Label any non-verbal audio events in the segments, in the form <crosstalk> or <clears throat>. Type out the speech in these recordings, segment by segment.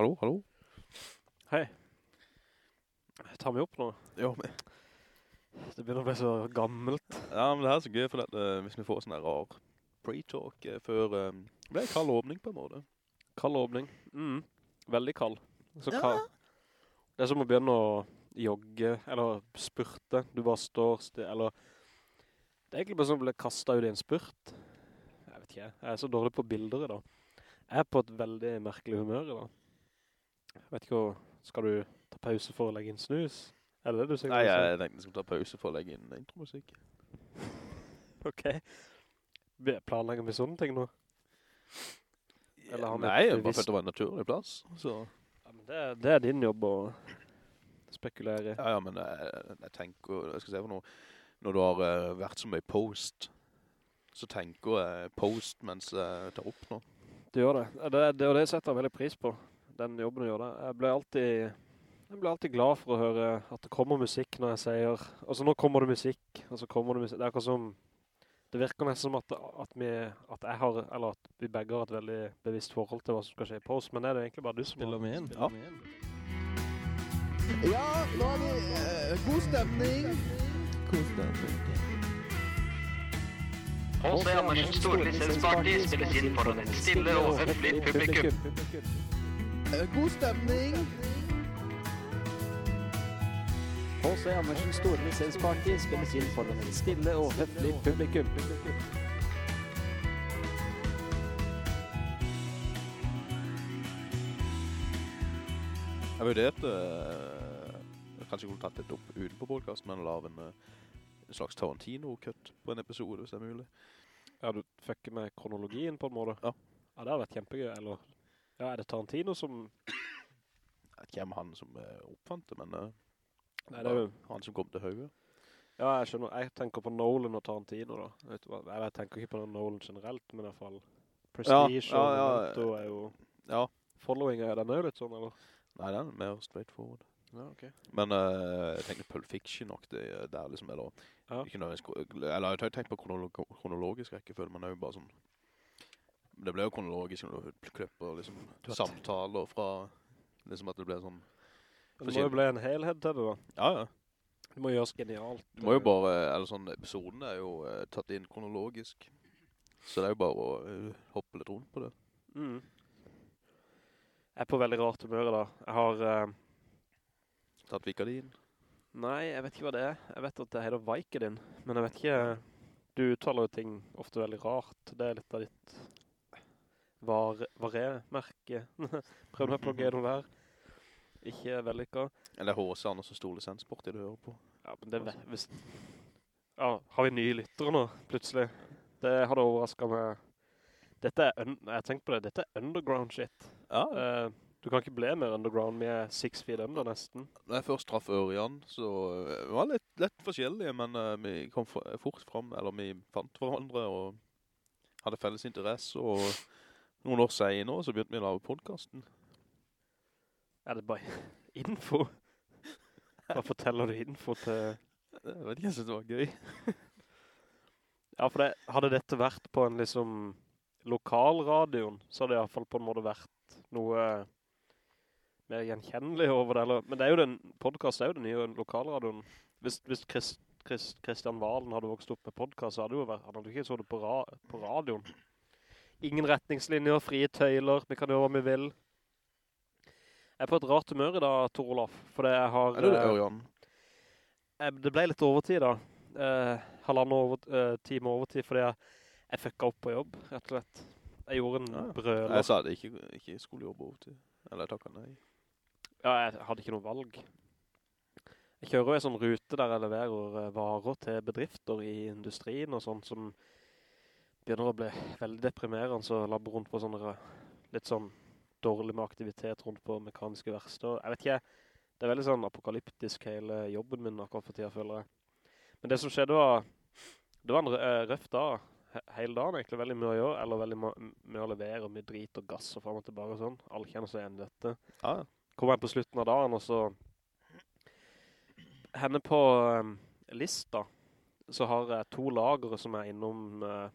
Hallo, hallo. Hei. Tar vi opp nå? Jo, men, Det begynner å bli så gammelt. ja, men det her er så gøy, for at, uh, hvis vi får sånn her rar pre-talk uh, før Um, det ble en kald åpning på en måte. Kald åpning. Mm. Veldig kald. Så Ja. Det er som å begynne å jogge, eller spurte. Du bare står stil, eller... Det er egentlig bare som å bli kastet ut i en spurt. Jeg vet ikke, jeg er så dårlig på bilder i dag. Jeg er på et veldig merkelig humør i dag. Jeg vet ikke hva... Skal du ta pause for å legge inn snus? Er det det du sier? Nei, jeg tenkte jeg skulle ta pause for å legge inn intromusikk. <laughs> Ok. Planlegger vi sånne ting nå? Eller har Nei, jeg bare følte det var en naturlig plass. Så, Ja, men det, det er din jobb å spekulere. ja, ja, men jeg, jeg tenker, jeg skal se for noe, når du har uh, vært så mye post, så tenker jeg post mens jeg tar opp nå. Du gjør det. Det, det, og det setter jeg veldig pris på, den jobben å gjøre. Jeg ble alltid, jeg ble alltid glad for å høre at det kommer musikk når jeg sier, altså nå kommer det musikk, og så kommer det musikk. Det er akkurat som, det virker nesten som at, at, vi, at jeg har, eller at vi begge har et veldig bevisst forhold til hva som skal skje i oss, men det er det egentlig bare du som Spiller med inn? Ja. Ja, nå har vi uh, god stemning. H.C. Andersens storlisensparty spilles inn foran et stille og høflig publikum. Eh, god stemning. H.C. Andersens store lisensparty spilles inn foran et stille og høflig publikum. Jeg vurderte, eh, jeg kanskje kunne tatt dette opp uten på podcast, men lage en, eh, en slags Tarantino-cut på en episode, hvis det er mulig. Ja, du fucker med kronologien på en måte. Ja. Ja, det har vært kjempegøy, eller... Ja, er det Tarantino som... Jeg vet ikke hvem han som eh, oppfant det, men eh, Nei, det er jo... han som kom til høyre. Ja, jeg skjønner. Jeg tenker på Nolan og Tarantino da. Jeg, jeg tenker ikke på Nolan generelt, men i hvert fall Prestige Ja, ja, ja. og er jo... Ja, Following er den jo litt sånn, eller? nei, den er mer straightforward. Ja, ok. Men uh, jeg tenker Pulp Fiction nok, det, det er liksom, eller, Ja. ikke nødvendig... eller jeg har tenkt på kronolog kronologisk rekkefølge, men det er jo bare sånn, det ble jo kronologisk når du klipper liksom samtaler fra, liksom at det ble sånn, Det må jo bli en helhet til det da. ja, ja. Det må gjøres genialt. Du må jo bare, eller sånn, episoden er jo uh, tatt inn kronologisk, så det er jo bare å uh, hoppe litt rundt på det. Mm. Jeg er på veldig rart humør da. Jeg har... Uh, Tatt Vikardin. Nei, jeg vet ikke hva det er. Jeg vet at det heter Vicodin, men jeg vet ikke... Du uttaler jo ting ofte veldig rart. Det er litt av ditt var, varé-merke. <laughs> Prøv meg på å plugge noe der. Ikke vellykket. Eller H.C. Andersen Stor Lisensport i det du hører på. Ja, men det er hvis... Ja, har vi nye lyttere nå, plutselig? Det hadde overrasket meg. Dette er, jeg tenkte på det, dette er underground shit. Ja, Uh, du kan ikke bli mer underground, vi er six feet under nesten. Når jeg først traff Ørjan, så eh, vi var litt, litt forskjellige, men uh, vi kom for, fort fram, eller vi fant hverandre og hadde felles interesse, og noen år senere så begynte vi å lave podcasten. Er det bare <laughs> info? Hva forteller du info til... Jeg vet ikke, jeg synes det var gøy. <laughs> Ja, for det, hadde dette vært på en liksom lokalradion, så hadde det i hvert fall på en måte vært noe mer gjenkjennelig over det. Eller, men det er jo den, podcast er jo den nye lokalradioen. Hvis, hvis Chris, Chris, Christian Valen hadde vokst opp med podcast, så hadde jo vært, hadde du ikke så det på, ra, på radioen. Ingen retningslinjer, frie tøyler, vi kan gjøre hva vi vil. Jeg er på et rart humør i dag, Tor Olaf, fordi jeg har... Er det det, eh, Ørjan? Eh, Det ble litt overtid da. Eh, halvannen over, eh, time overtid, fordi jeg, jeg fucka opp på jobb, rett og slett. Jeg gjorde en Ja. brøler. Jeg sa det ikke, ikke skulle jobbe over til. Eller takk nei. Ja, jeg hadde ikke noe valg. Jeg kjører jo en sånn rute der jeg leverer eh, varer til bedrifter i industrien og sånn, som begynner å bli veldig deprimerende, så labber rundt på sånne eh, litt sånn dårlig med aktivitet rundt på mekaniske verster. Jeg vet ikke, det er veldig sånn apokalyptisk hele jobben min akkurat for tida, føler jeg. Men det som skjedde var, det var en røft eh, røff dag, hele dagen egentlig, veldig mye å gjøre, eller veldig mye å levere, mye drit og gass og frem og tilbake og sånn. Alle kjenner seg igjen dette Ja, ja. Kommer jeg på slutten av dagen, og så henne på um, lista, så har jeg to lagere som er innom uh,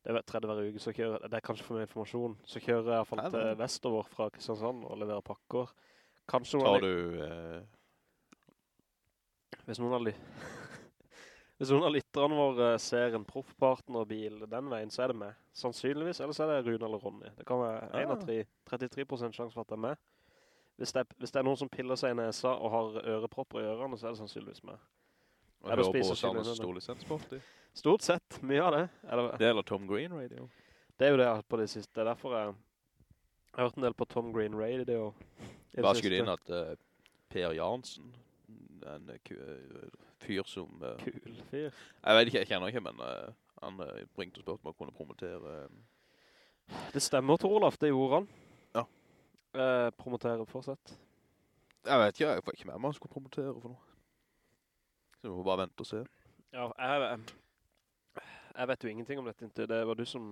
det er tredje hver uke, så kjører det er kanskje for mye informasjon, så kjører jeg i hvert fall til. Vestover fra Kristiansand og leverer pakker. Kanskje Tar du... Eh, hvis noen av de, <laughs> hvis noen av lytterne våre ser en proffpartnerbil den veien, så er det med. Sannsynligvis, eller så er det Rune eller Ronny. Det kan være 1 av 3. 33% sjanse for at det er med. Hvis det, er, hvis det er noen som piller seg i nesa og har ørepropper i ørene, så er det sannsynligvis med. Og Ja, da hører spiser på ofte. Stort sett, mye av det. Eller, Det eller Tom Green Radio. Det er jo det jeg har hørt på det siste. Det er derfor jeg, jeg har hørt en del på Tom Green Radio. Bare skulle du inn at uh, Per Jansen, en eh, eh, fyr som... Uh, Kul fyr. jeg vet ikke, jeg kjenner ikke, men uh, han uh, ringte og spørte om å kunne promotere... Det stemmer, Tor Olav, Det gjorde han. Ja. Promotere fortsett. jeg vet ikke, jeg får ikke med meg han skulle promotere for noe. Så vi må bare vente og se. Ja, jeg, jeg, vet jo ingenting om dette inntil. Det var du som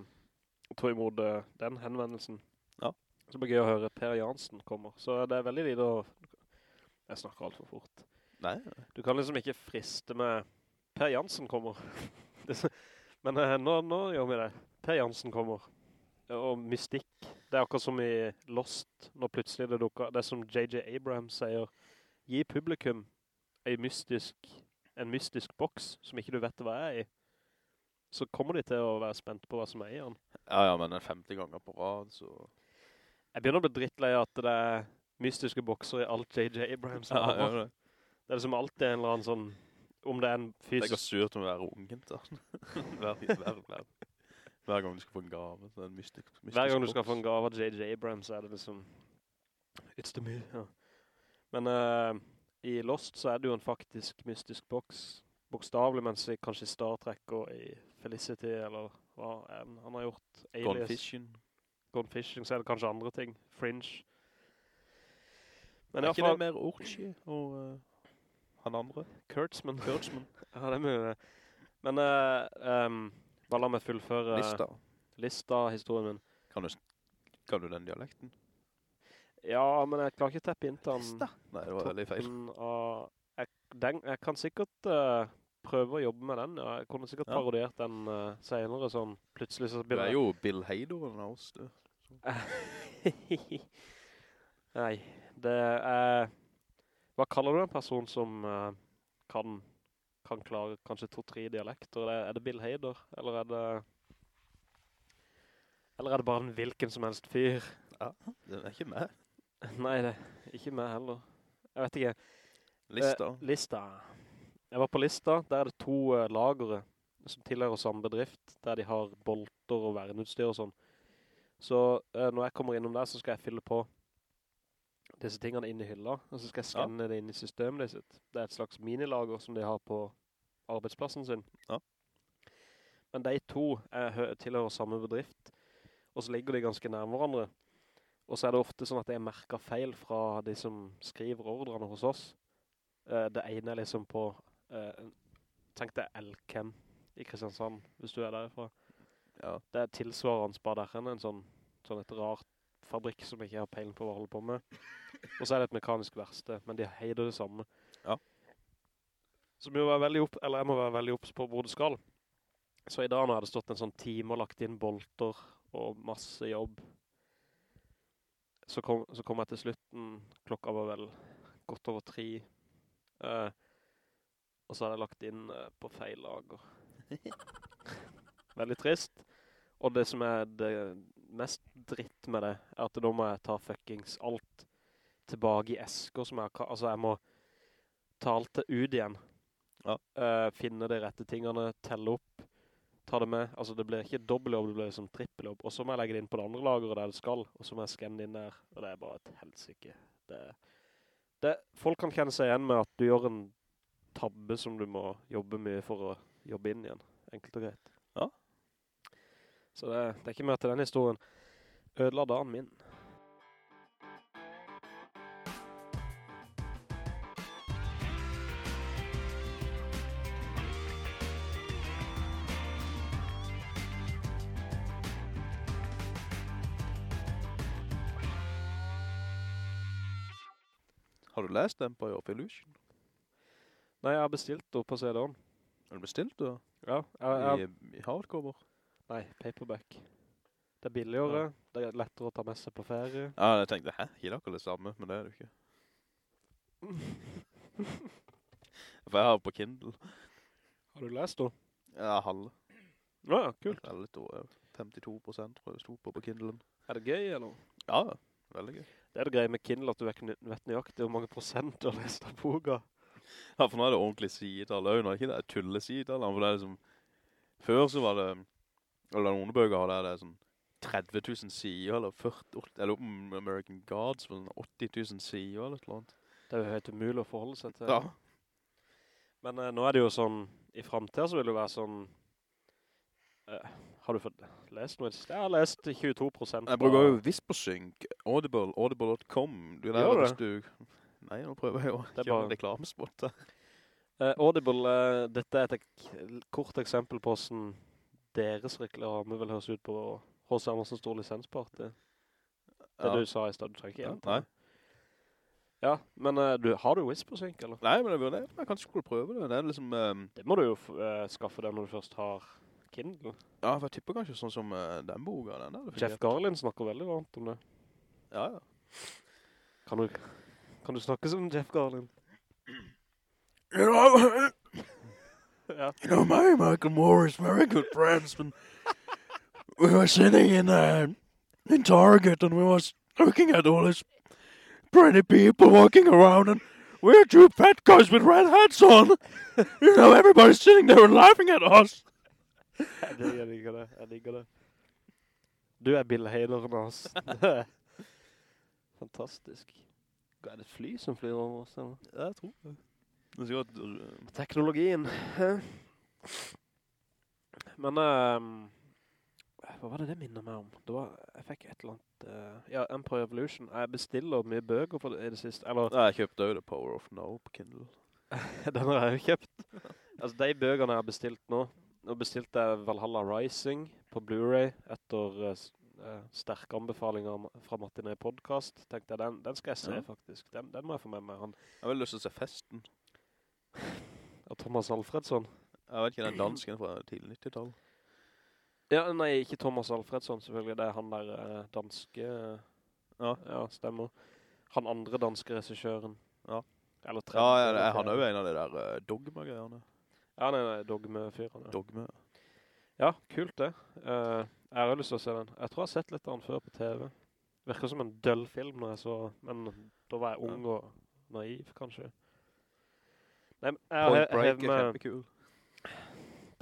tog imot eh, den henvendelsen. Ja. Så det blir gøy å høre Per Jansen kommer. Så det er veldig lite å... Jeg snakker alt for fort. Nei, Du kan liksom ikke friste med Per Jansen kommer. <laughs> Er Men eh, nå, nå gjør vi det. Per Jansen kommer. Og mystikk. Det er akkurat som i Lost, når plutselig det dukker. Det er som J.J. Abrams sier. Gi publikum en mystisk, en mystisk boks som ikke du vet hva er i. Så kommer de til å være spent på hva som er i den. ja, ja, men en 50 ganger på rad, så... Jeg begynner å bli drittlei at det er mystiske bokser i alt J.J. Abrams Ja, har. ja, det. Det er liksom alltid en eller annen sånn, om det er en fysisk... Det er ikke surt om å være ungen, da. hver, hver, hver, hver gang du skal få en gave, så er det en mystisk, mystisk Hver gang du skal få en gave av J.J. Abrams, er det liksom... It's the me, ja. Men eh, i Lost så er det jo en faktisk mystisk boks. Bokstavlig, mens i, kanskje Star Trek og i Felicity, eller hva enn han har gjort. Gone Fishing. Gone Fishing, så er det kanskje andre ting. Fringe. Men er ikke ikke det mer Orchi og uh, han andre? Kurtzman. Kurtzman. <laughs> ja, det er mye. Men, uh, um, bare la meg fullføre Lista. lista historien min. Kan du, kan du den dialekten? Ja, men jeg klarer ikke å teppe inn til han. Nei, det var veldig feil. jeg, den, jeg kan sikkert uh, prøve å jobbe med den. Ja. Jeg kunne sikkert Ja. parodiert den uh, senere, sånn plutselig så Du er jo Bill Hader av oss, du. <laughs> Nei, det er... Hva kaller du en person som uh, kan, kan klare kanskje to-tre dialekter? Er det, er det Bill Hader? Eller er det... Eller er det bare en hvilken som helst fyr? Ja, Den er ikke med. <laughs> Nei, det ikke meg heller. Jeg vet ikke. Lista. Eh, lista. Jeg var på lista, der er det to eh, lagere som tilhører samme bedrift, der de har bolter og verneutstyr og sånn. Så eh, når jeg kommer innom der, så skal jeg fylle på disse tingene inn i hylla, og så skal jeg Ja. skanne det inn i systemet sitt. Det er et slags minilager som de har på arbeidsplassen sin. Ja. Men de to er, tilhører samme bedrift, og så ligger de ganske nærme hverandre. Og så er det ofte sånn at jeg merker feil fra de som skriver ordrene hos oss. Eh, det ene er liksom på, eh, tenk deg Elkem i Kristiansand, hvis du er derifra. Ja. Det er tilsvarende bare der en sånn, sånn et rart fabrikk som jeg ikke har peilen på hva holder på med. Og så er det et mekanisk verste, men de heider det samme. Ja. Så må være veldig opp, eller jeg må være veldig opps på hvor det skal. Så i dag nå har det stått en sånn time og lagt inn bolter og masse jobb. Så kom, så kom jeg til slutten, klokka var vel godt over tre. uh, og så hadde jeg lagt inn uh, på feil lager. <laughs> Veldig trist. Og det som er det mest dritt med det, er at da må jeg ta fuckings alt tilbake i esker som jeg altså jeg må ta alt det ut igjen. Ja. Uh, finne de rette tingene, telle opp, ta det med. Altså det blir ikke dobbeltjobb, det blir liksom trippeljobb. Og så må jeg legge det inn på det andre lageret der det skal, og så må jeg scanne det inn der. Og det er bare et helsike. Det, det, folk kan kjenne seg igjen med at du gjør en tabbe som du må jobbe mye for å jobbe inn igjen. Enkelt og greit. Ja. Så det, det er ikke mer til den historien. Ødela dagen min. Du lest Empire of Illusion? Nei, jeg har bestilt det på CD-en. Har du bestilt det? Ja, jeg, jeg, I, I hardcover? Nei, paperback. Det er billigere, det er lettere å ta med seg på ferie. Ja, jeg tenkte, hæ? Ikke dere det samme, men det er det jo ikke. <laughs> For jeg har på Kindle. Har du lest det? Ja, halve. Ja, kult. kult. er litt over 52 prosent tror jeg det sto på på Kindlen. Er det gøy, eller? Ja, veldig gøy. Det er det greie med Kindle, at du vet vet nøyaktig hvor mange prosent du har lest av boka. Ja, for nå er det ordentlig sidetall. Det er jo nå ikke det tullesidetall, for det er liksom... Før så var det... Eller noen bøker har det, det er sånn 30 000 sider, eller 40... Eller om American Gods, var sånn 80 000 sider, eller eller annet. Det er jo helt umulig å forholde seg til. Ja. Men eh, nå er det jo sånn, i fremtiden så vil det jo være sånn, eh, har du fått lest noe? Jeg har lest 22 prosent. Jeg bruker jo Whispersync, Audible, audible.com. Du lærer hvis du... Nei, nå prøver jeg å Det kjøre en reklamespot der. Eh, Audible, uh, dette er et ek kort eksempel på hvordan deres reklame vil høres ut på H.C. Andersen stor lisensparti. Det Ja. du sa i stedet, du trenger ikke Ja, gjenta nei. Ja, men uh, du, har du Whispersync, eller? Nei, men jeg vurderer, jeg kan ikke prøve det. Det liksom... ehm, Det må du jo skaffe deg når du først har Kindle. ja, for jeg tipper kanskje sånn som eh, den boka, den der. Jeff fungerte. Garlin snakker veldig varmt om det. Ja, ja. Kan du, kan du snakke som Jeff Garlin? You know, <laughs> ja. you know, my Michael Moore is very good friends, and we were sitting in uh, in Target, and we was looking at all these pretty people walking around, and we're two fat guys with red hats on. you know, everybody's sitting there and laughing at us. <laughs> Jeg digger, jeg digger det, jeg digger det. Du er Bill Hader nå, ass. <laughs> Fantastisk. Er det et fly som flyr over oss, eller? Ja, jeg tror det. Det er sikkert, uh, Teknologien. Men, uh, hva var det det minner meg om? Det var, jeg fikk et eller annet, Uh, ja, Empire Evolution. Jeg bestiller mye bøker for det, i det siste, eller Nei, jeg kjøpte jo The Power of Now på Kindle. <laughs> Den har jeg jo kjøpt. Altså, de bøkene jeg har bestilt nå, nå bestilte Valhalla Rising på Blu-ray etter uh, sterke anbefalinger fra Martin i podcast. Tenkte jeg, den, den skal jeg se Ja. faktisk. Den, den må jeg få med meg. Han, Jeg har vel lyst til å se Festen. og Thomas Alfredsson. Jeg vet ikke, den dansken fra tidlig 90-tall. Ja, nei, ikke Thomas Alfredsson selvfølgelig. Det er han der uh, danske... Uh, Ja. Ja, stemmer. Han andre danske regissøren. Ja. Eller Ja, tredje. jeg, eller han er jo en av de der dogma-greiene. Ja, nei, nei, Dogme-fyrene. Ja. Dogme. Ja, kult det. Uh, jeg har lyst til å se den. Jeg tror jeg har sett litt av den før på TV. Virker som en døll film når jeg så, men da var jeg ung og naiv, kanskje. Nei, jeg, Point Break er kjempekul.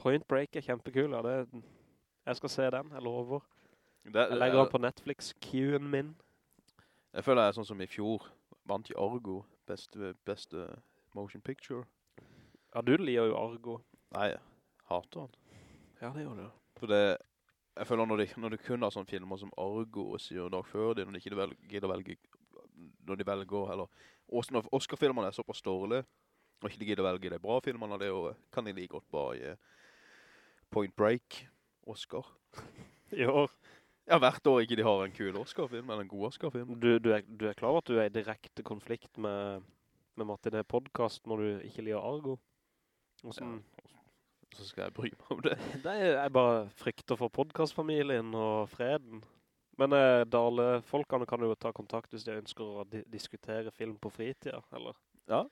Point Break er kjempekul, ja. Det, jeg skal se den, jeg lover. Det, Jeg legger den på Netflix, Q-en min. Jeg føler jeg er sånn som i fjor. Vant i Argo. Beste, beste motion picture. Ja, du liker jo Argo. Nei, hater han. Ja, det gjør du. For det, jeg føler når de, når de kun har sånne filmer som Argo og sier dag før de, når de ikke velger, gidder velge, når de velger, eller også når Oscar-filmerne er såpass dårlige, og ikke de gidder velge de bra filmerne, det året, kan de like godt bare gi Point Break, Oscar. <laughs> I år. Ja, hvert år ikke de har en kul Oscar-film, eller en god Oscar-film. Du, du, du er klar over at du er i direkte konflikt med, med Martin i podcast når du ikke liker Argo? Hvordan, Så skal jeg bry meg om det. <laughs> Det er jeg bare frykter for podcastfamilien og freden. Men eh, Dale-folkene kan jo ta kontakt hvis de ønsker å di diskutere film på fritida, eller? Ja.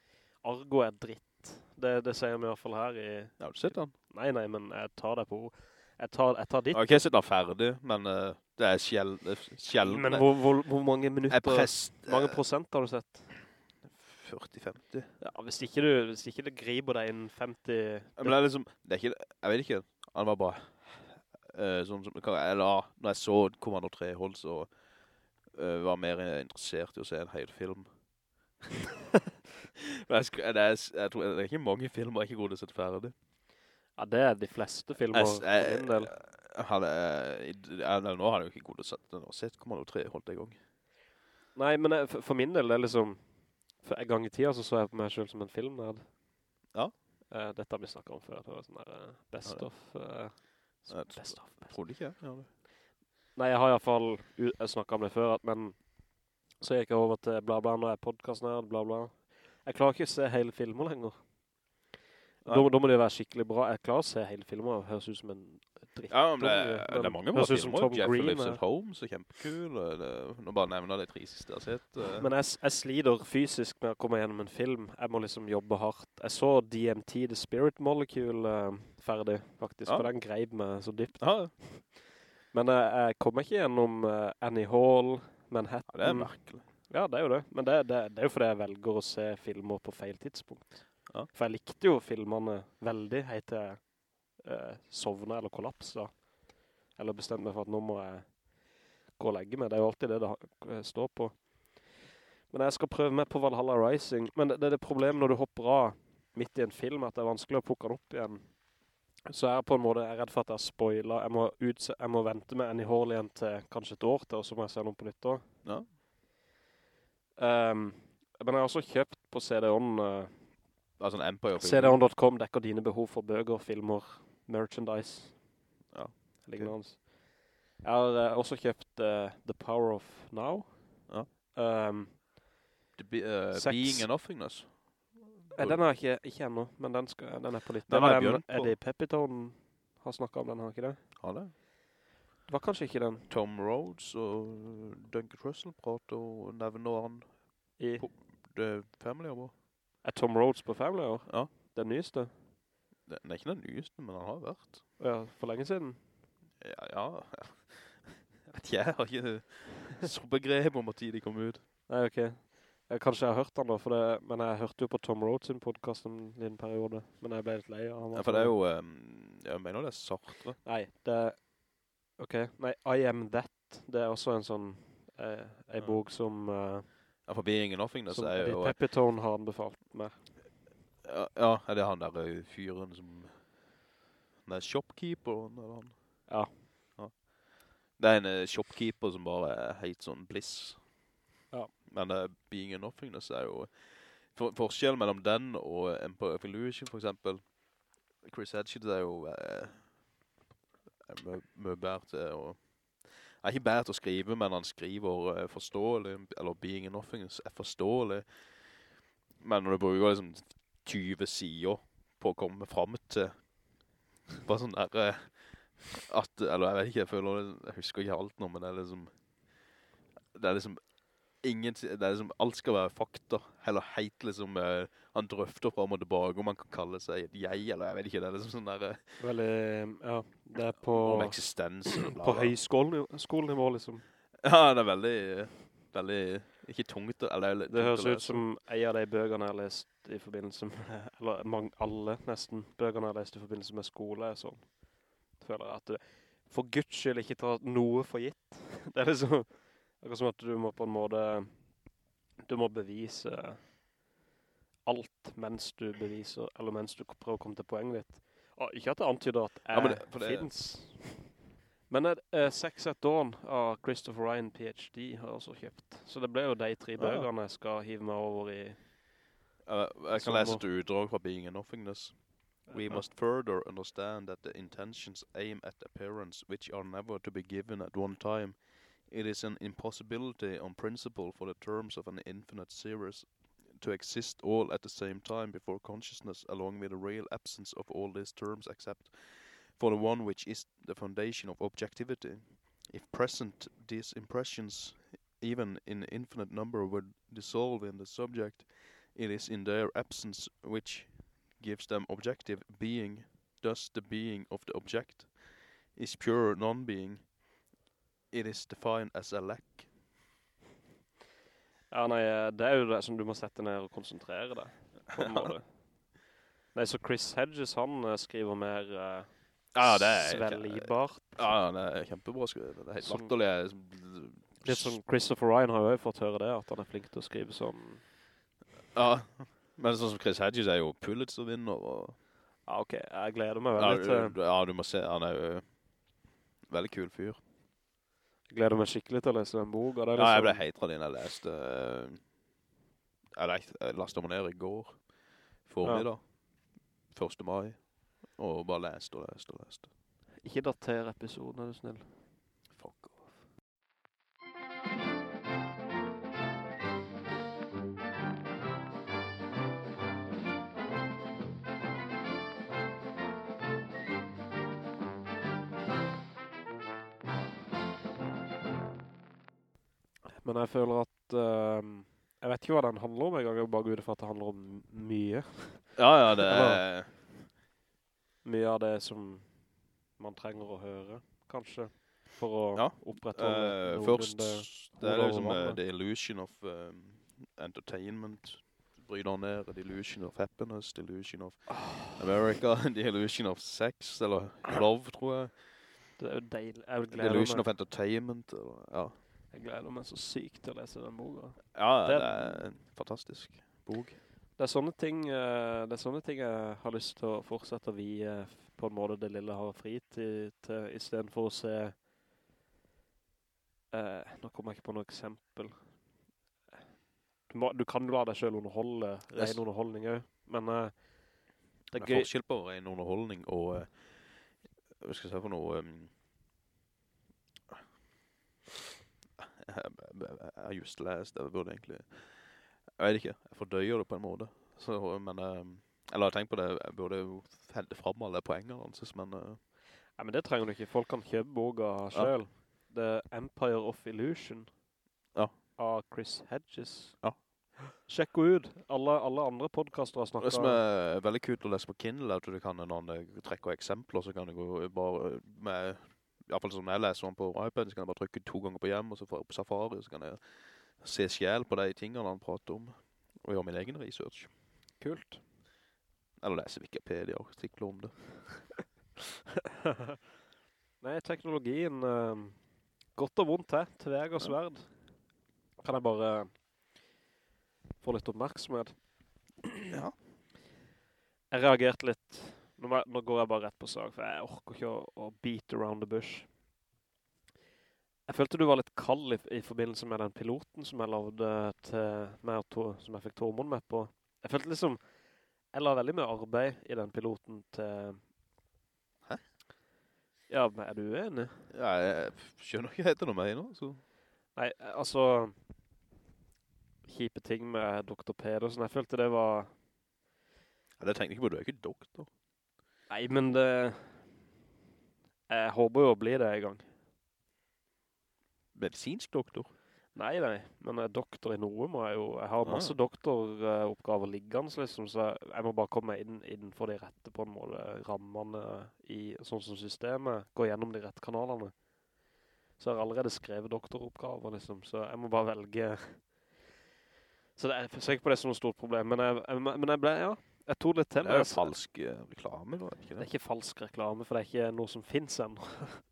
Argo er dritt. Det, det sier vi i hvert fall her i... Ja, du sitter den? Nei, nei, men jeg tar deg på ord. Jeg tar, jeg tar ditt. Jeg sitter den ferdig, men uh, det er sjel, det er sjelden. Men hvor, hvor, hvor mange minutter, prest... mange prosent har du sett? 40-50. Ja, hvis ikke, du, hvis ikke det griper deg inn 50... Men det er liksom, det er ikke, jeg vet ikke, han var bare, uh, sånn som, eller når jeg så Kommando 3 hold, så uh, var mer interessert i å se en hel film. <laughs> Men jeg, det, er, jeg tror, det er ikke mange filmer jeg ikke går til å sette ferdig. Ja, det er de fleste filmer Jeg, jeg, jeg hadde, jeg, nå har jeg jo ikke god sett å sette den og sett Kommando 3 holdt i gang. Nei, men jeg, for, for min del, det er liksom... For en gang i tida så så jeg på meg selv som en filmnerd. Ja. Uh, dette har vi snakket om før. Det var sånn der eh, best Ja, of... Uh, Jeg best of. Best Tror du ikke jeg. Ja, det. Nei, jeg har i hvert fall jeg snakket om det før, at, men så gikk jeg over til bla bla, nå er podcastnerd, bla bla. Jeg klarer ikke å se hele filmer lenger. Da, da må det være skikkelig bra. Jeg klarer å se hele filmer det høres ut som en dritt. Ja, men det, det er mange bra filmer. Green, Lives eh. at Home, så kjempekul. Det, nå bare nevner det de tre siste jeg har sett. eh. Men jeg, jeg slider fysisk med å komme gjennom en film. Jeg må liksom jobbe hardt. Jeg så DMT, The Spirit Molecule, eh, ferdig, faktisk. Ja. For den greide meg så dypt. ja, Men jeg, jeg kommer ikke gjennom eh, Annie Hall, Manhattan. ja, det er merkelig. Ja, det er jo det. Men det, det, det er jo fordi jeg velger å se filmer på feil tidspunkt. Ja. For jeg likte jo filmerne veldig, helt til jeg eh, sovne eller kollapse, Eller bestemt meg for at nå må jeg gå og legge meg. Det er jo alltid det det eh, står på. Men jeg skal prøve meg på Valhalla Rising. Men det, det er det problemet når du hopper av midt i en film, at det er vanskelig å plukke den opp igjen. Så er jeg på en måte jeg er redd for at jeg spoiler. Jeg må, utse, jeg må vente med Annie Hall igjen til kanskje et år til, og så må jeg se noe på nytt også. Ja. Um, men jeg har også kjøpt på CD-on. Uh. CD-on.com dekker dine behov for bøger, filmer, merchandise. Ja, Lignende. Jeg har uh, også kjøpt uh, The Power of Now. Ja. Um, The Be, uh, Being and Nothingness. eh, den har jeg ikke, ikke ennå, men den, skal, den er på litt. Den den har jeg den. Eddie Pepitone har snakket om den, har ikke det? Ja, det. Det var kanskje ikke den Tom Rhodes og Duncan Trussell prater og nevner han i... på, The Family Hour. Er Tom Rhodes på Family Hour? Ja. Den nyeste? Det- Den er ikke den nyeste, men den har vært. Ja, for lenge siden. Ja, ja. <laughs> Jeg har ikke så begrep om at tid de kom ut. Nei, ok. Jeg, kanskje jeg har hørt den da, det, men jeg hørte jo på Tom Rhodes sin podcast en liten periode, men jeg ble litt lei av han. Ja, for det er jo, um, jeg mener det er Sartre. Nei, det er... Ok, nei, I Am That, det er også en sånn, eh, en Ja. bok som, eh, Ja, for Being Nothing, det er jo... Pepitone har anbefalt meg. Ja, er det han der eh, fyren som... Han er shopkeeperen, eller han? Ja. ja. Det er en eh, shopkeeper som bare er helt sånn bliss. Ja. Men uh, Being and Nothingness er jo... For, forskjellen mellom den og Empire of Illusion, for eksempel. Chris Hedges er jo... Uh, mye, mye til å... Er ikke bært å skrive, men han skriver uh, forståelig, eller Being and Nothingness er forståelig. Men når du bruker liksom 20 sider på å komme frem til bare sånn der eh, at, eller jeg vet ikke, jeg føler jeg husker ikke alt nå, men det er liksom det er liksom ingen, det er liksom, alt skal være fakta, eller helt liksom, eh, han drøfter frem og tilbake om man kan kalle seg et jeg, eller jeg vet ikke, det er liksom sånn der, eh, Veldig, ja, det er på, om eksistens, på høyskolenivå liksom. Ja, det er veldig, veldig, ikke tungt, eller det er Det høres ut som en av de bøkene jeg har lest i forbindelse med, <laughs> eller mange, alle nesten bøkene jeg har lest i forbindelse med skole er sånn. Føler jeg at du, for Guds skyld ikke ta noe for gitt. <laughs> Det er liksom, akkurat som at du må på en måte, du må bevise alt mens du beviser, eller mens du prøver å komme til poenget ditt. Og ikke at det antyder at jeg Ja, det- det- finnes. Men eh, Sex at Dawn av Christopher Ryan, PhD, har jeg også kjøpt. Så det ble jo de tre bøgerne bøkene jeg skal hive meg over i. Uh, Jeg kan lese et utdrag fra Being a Nothingness. We must further understand that the intentions aim at appearance, which are never to be given at one time. It is an impossibility on principle for the terms of an infinite series to exist all at the same time before consciousness, along with the real absence of all these terms except for the one which is the foundation of objectivity. If present, these impressions, even in infinite number, would dissolve in the subject, it is in their absence which gives them objective being. Thus, the being of the object is pure non-being. It is defined as a lack. Ja, nei, eh, det er jo det som du må sette ned og konsentrere deg, på en måte. <laughs> Nei, så Chris Hedges, han eh, skriver mer uh, Ja, det er- svelgbart. Ja, det er kjempebra skrevet. Det er helt latterlig. Er- Litt som Christopher Ryan har jo fått høre det, at han er flink til å skrive sånn. Ja, men sånn som Chris Hedges er jo Pulitzer-vinner. Og, Ja, ok, jeg gleder meg ja, veldig til, du, ja, du må se. Han er jo veldig kul fyr. jeg gleder meg skikkelig til å lese den boka. Er Ja, jeg liksom- ble heitra din. Jeg leste eh, Jeg, leste- jeg lastet meg ned i går formiddag. 1. mai. Åh, bare lest og lest og lest. Ikke datere episoden, er du snill. Fuck off. Men jeg føler at... Uh, jeg vet ikke hva den handler om, jeg har jo bare gått ut for at det handler om mye. Ja, ja, det <laughs> er... Mye av det som man trenger å høre, kanskje, for å Ja. opprettholde uh, først, det er liksom uh, the illusion of um, entertainment. Bryter ned, the illusion of happiness, the illusion of America, <laughs> the illusion of sex, eller love, tror jeg. Det er jo deilig. The illusion meg, of entertainment, eller, ja. jeg gleder meg så sykt til å lese den boka. Ja, Det- det er en fantastisk bok. Det er sånne ting, eh, det er sånne ting jeg har lyst til å fortsette å vie på en måte det lille har fritid til, i stedet for å se, eh, nå kommer jeg ikke på noe eksempel. Du, må, du kan la deg selv underholde, ren underholdning også, men eh, det Det er gøy. forskjell på ren underholdning og, eh, hva skal jeg si for noe, um, jeg, har just lest, jeg burde egentlig, jeg vet ikke, jeg fordøyer det på en måte, så, men, um, eller jeg har tenkt på det, jeg burde jo hente frem alle poengene hans, men uh, Nei, men det trenger du ikke. Folk kan kjøpe boka selv. The Empire of Illusion Ja. av Chris Hedges. Ja. Sjekk ut. Alle, alle andre podcaster har snakket... det som er veldig kult å lese på Kindle, er at du kan, noen trekke eksempler, så kan du gå bare med, i hvert fall som jeg leser den på iPad, så kan jeg bare trykke to ganger på hjem, og så får jeg på Safari, så kan jeg se sjel på de tingene han prater om, og gjøre min egen research. Kult. Eller lese Wikipedia-artikler om det. <laughs> Nei, teknologien uh, godt og vondt her, tveg og sverd. Kan jeg bare få litt oppmerksomhet? Ja. Jeg reagerte litt. Nå, nå går jeg bare rett på sak, for jeg orker ikke å, å beat around the bush. Jeg følte du var litt kald i, i forbindelse med den piloten som jeg lavde til meg og to, som jeg fikk Tormund med på. Jeg følte liksom, jeg la veldig mye arbeid i den piloten til... Hæ? Ja, men er du uenig? Ja, jeg skjønner ikke helt hva du nå, så. Nei, altså kjipe ting med Dr. Pedersen. Jeg følte det var Ja, det tenkte jeg ikke på, du er ikke doktor. Nei, men det Jeg håper jo å bli det i gang. Medisinsk doktor. Nei, nei, men jeg er doktor i noe må jeg jo Jeg har masse Ah. doktoroppgaver liggende liksom, så jeg må bare komme inn innenfor de rette på en måte rammene i sånn som systemet, gå gjennom de rette kanalene. Så jeg har allerede skrevet doktoroppgaver liksom, så jeg må bare velge Så det jeg er ikke på det som noe stort problem, men jeg, jeg, men jeg ble, ja, jeg tog litt til. Det er jo falsk eh, reklame, da, ikke det Det er ikke falsk reklame, for det er ikke noe som finnes ennå.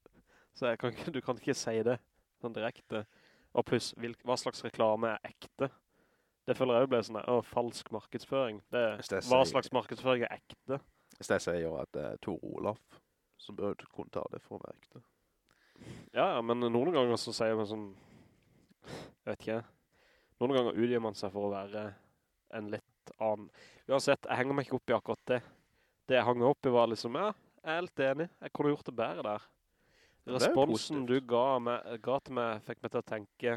<laughs> Så kan, ikke- du kan ikke si det sånn direkte. Og pluss, hva slags reklame er ekte? Det føler jeg jo ble sånn, å, falsk markedsføring. Det, det hva slags markedsføring er ekte? Hvis jeg sier jo at det er Tor Olav, så bør du kunne ta det for å være ekte. Ja, ja, men noen ganger så sier man sånn, jeg vet ikke, noen ganger utgjør man seg for å være en litt annen. Uansett, jeg henger meg ikke opp i akkurat det. Det jeg hang opp i var liksom, ja, jeg er helt enig. Jeg kunne gjort det bedre der. Responsen du ga, meg, ga til meg, fikk meg til å tenke,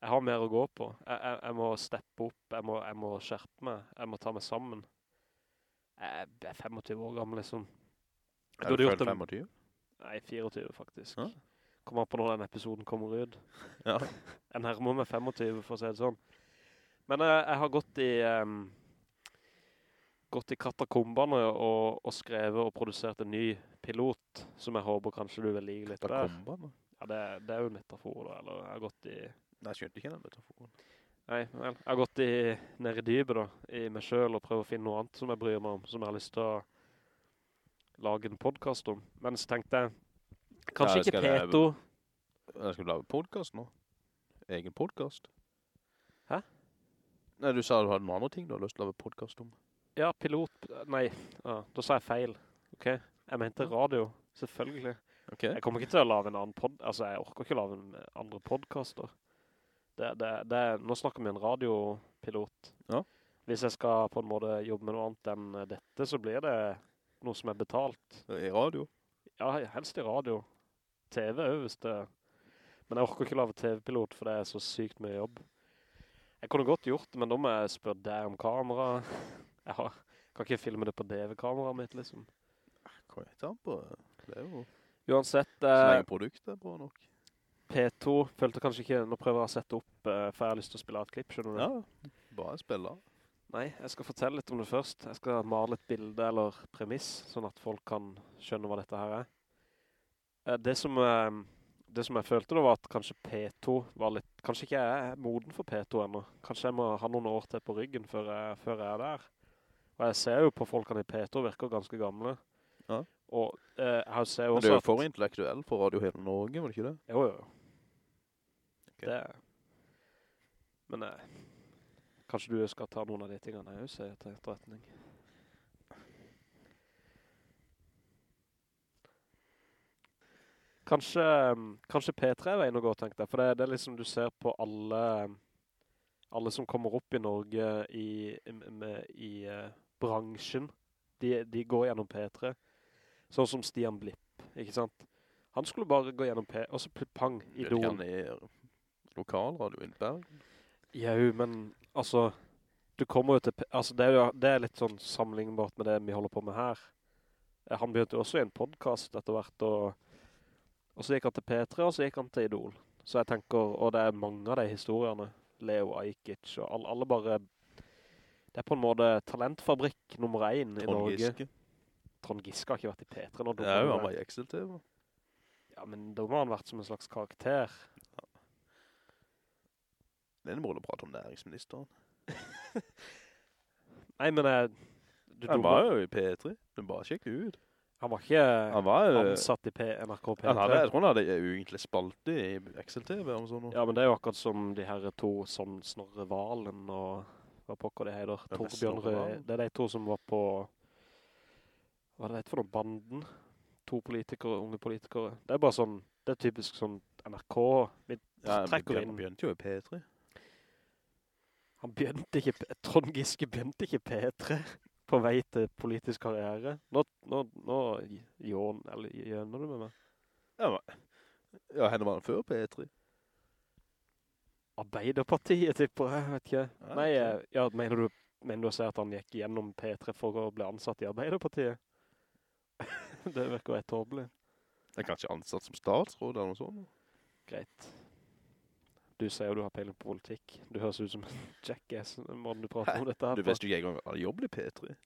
jeg har mer å gå på. Jeg, jeg, jeg må steppe opp, jeg må, jeg må skjerpe meg, jeg må ta meg sammen. Jeg er 25 år gammel, liksom. Er du følt det- 25? Nei, 24 faktisk. Ja. Kommer på når den episoden kommer ut. Ja. Jeg nærmer meg 25, for å si det sånn. Men jeg, jeg har gått i, em, gått i katakombene og, og skrevet og produsert en ny pilot, som jeg håper kanskje du vil like litt der. Katakombene? Ja, det, det er jo en metafor da, eller jeg har gått i... Nei, jeg skjønte ikke den metaforen. Nei, vel, jeg har gått i, ned i dypet da, i meg selv og prøvd å finne noe annet som jeg bryr meg om, som jeg har lyst til å lage en podcast om. Men så tenkte jeg, kanskje Ja, ikke Peto... Jeg skal lage podcast nå. Egen podcast. Hæ? Nei, du sa du hadde noen andre ting du hadde lyst til å lage podcast om. Ja, pilot... Nei, ja, da sa jeg feil. Ok? Jeg mente radio, selvfølgelig. Ok. Jeg kommer ikke til å lave en annen pod... Altså, jeg orker ikke lave en andre podcaster. Det, det, det, nå snakker vi en radiopilot. Ja. Hvis jeg skal på en måte jobbe med noe annet enn dette, så blir det noe som er betalt. I radio. Ja, helst i radio. TV også, hvis det... Men jeg orker ikke lave TV-pilot, for det er så sykt mye jobb. Jeg kunne godt gjort det, men da må jeg spørre deg om kamera. Jeg har, kan ikke filme det på DV-kameraet mitt, liksom. Hva heter han på? Det er jo... Uansett, Så eh, lenge produktet er bra nok. P2 følte kanskje ikke, nå prøver jeg å sette opp, eh, for jeg har lyst til å spille av et klipp, skjønner du? Ja, bare spille. Nei, jeg skal fortelle litt om det først. Jeg skal male et bilde eller premiss, sånn at folk kan skjønne hva dette her er. Eh, Det som, eh, det som jeg følte da var at kanskje P2 var litt, kanskje ikke jeg er moden for P2 ennå. Kanskje jeg må ha noen år til på ryggen før jeg, før jeg er der. Og jeg ser jo på folkene i P2 virker ganske gamle. Ja. Og eh, jeg ser jo Men også du er jo for intellektuell for Radio Hele Norge, var det ikke det? Jo, jo. Okay. Det Men eh, kanskje du skal ta noen av de tingene jeg også sier til etterretning. Kanskje, kanskje P3 er veien å gå, tenkte jeg. For det, det er liksom du ser på alle, alle som kommer opp i Norge i, i, med, i eh, bransjen. De, de går gjennom P3. Sånn som Stian Blipp, ikke sant? Han skulle bare gå gjennom P, og så pang, idol. han i lokalradio i Bergen? Ja, men altså, du kommer jo til, altså det er jo det er litt sånn sammenlignbart med det vi holder på med her. Eh, Han begynte jo også i en podcast etter hvert, og, og så gikk han til P3, og så gikk han til Idol. Så jeg tenker, og det er mange av de historiene, Leo Ajkic, og alle, alle bare, det er på en måte talentfabrikk nummer 1 i Norge. Giske. Trond Giske har ikke vært i P3 nå. Ja, jo, han var i Excel-TV. Ja, men da må han vært som en slags karakter. Det er en måte å prate om næringsministeren. <laughs> Nei, men jeg, du, Han var jo i P3. Du bare sjekke ut. han var ikke Han var ansatt i P NRK P3. Han hadde, jeg tror han hadde egentlig spalt i Excel-TV sånn. Ja, men det er jo akkurat som de her to, sånn Snorre Valen og hva pokker det heter. Er Torbjørn Røy, Det er de to som var på, hva er det for noen banden? To politikere, unge politikere. Det er bare sånn, det er typisk sånn NRK. Vi Ja, trekker han inn. begynte jo i P3. Han begynte ikke, Trond Giske begynte ikke i P3 på vei til politisk karriere. Nå, nå, nå, gjør du med meg? Ja, ja henne var han før P3. Arbeiderpartiet, tipper jeg, vet ikke. Ja, Nei, eh, ja, mener du, mener du å si at han gikk gjennom P3 for å bli ansatt i Arbeiderpartiet? <laughs> det virker helt tåbelig. Han er kanskje ansatt som statsråd eller noe sånt. Greit. Du sier jo du har peiling på politikk. Du høres ut som en <laughs> jackass, når du prater om dette her Du vet jo ikke engang han hadde jobbet i P3.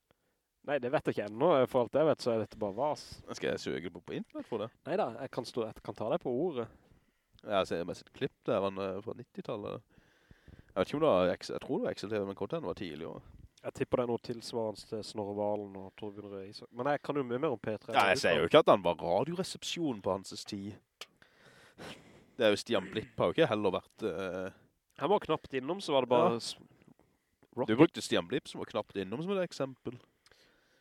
Nei, det vet jeg ikke enda. For alt jeg vet, så er dette bare vas. Skal jeg søke på, på internett for det? Neida, jeg kan, stå, jeg kan ta deg på ordet. Jeg ser mest et klipp der han eh, fra 90-tallet. Jeg vet ikke om det var, jeg tror det var Excel-TV, men content var tidligere. Jeg tipper det er noe tilsvarende til Snorre Valen og Torbjørn Røe Men jeg kan jo mye mer om P3. Nei, Ja, jeg ser sier jo ikke at han var radioresepsjon på hans tid. Det er jo Stian Blipp har jo ikke heller vært... Uh... Han var knapt innom, så var det bare... Ja. du brukte Stian Blipp som var knapt innom som et eksempel.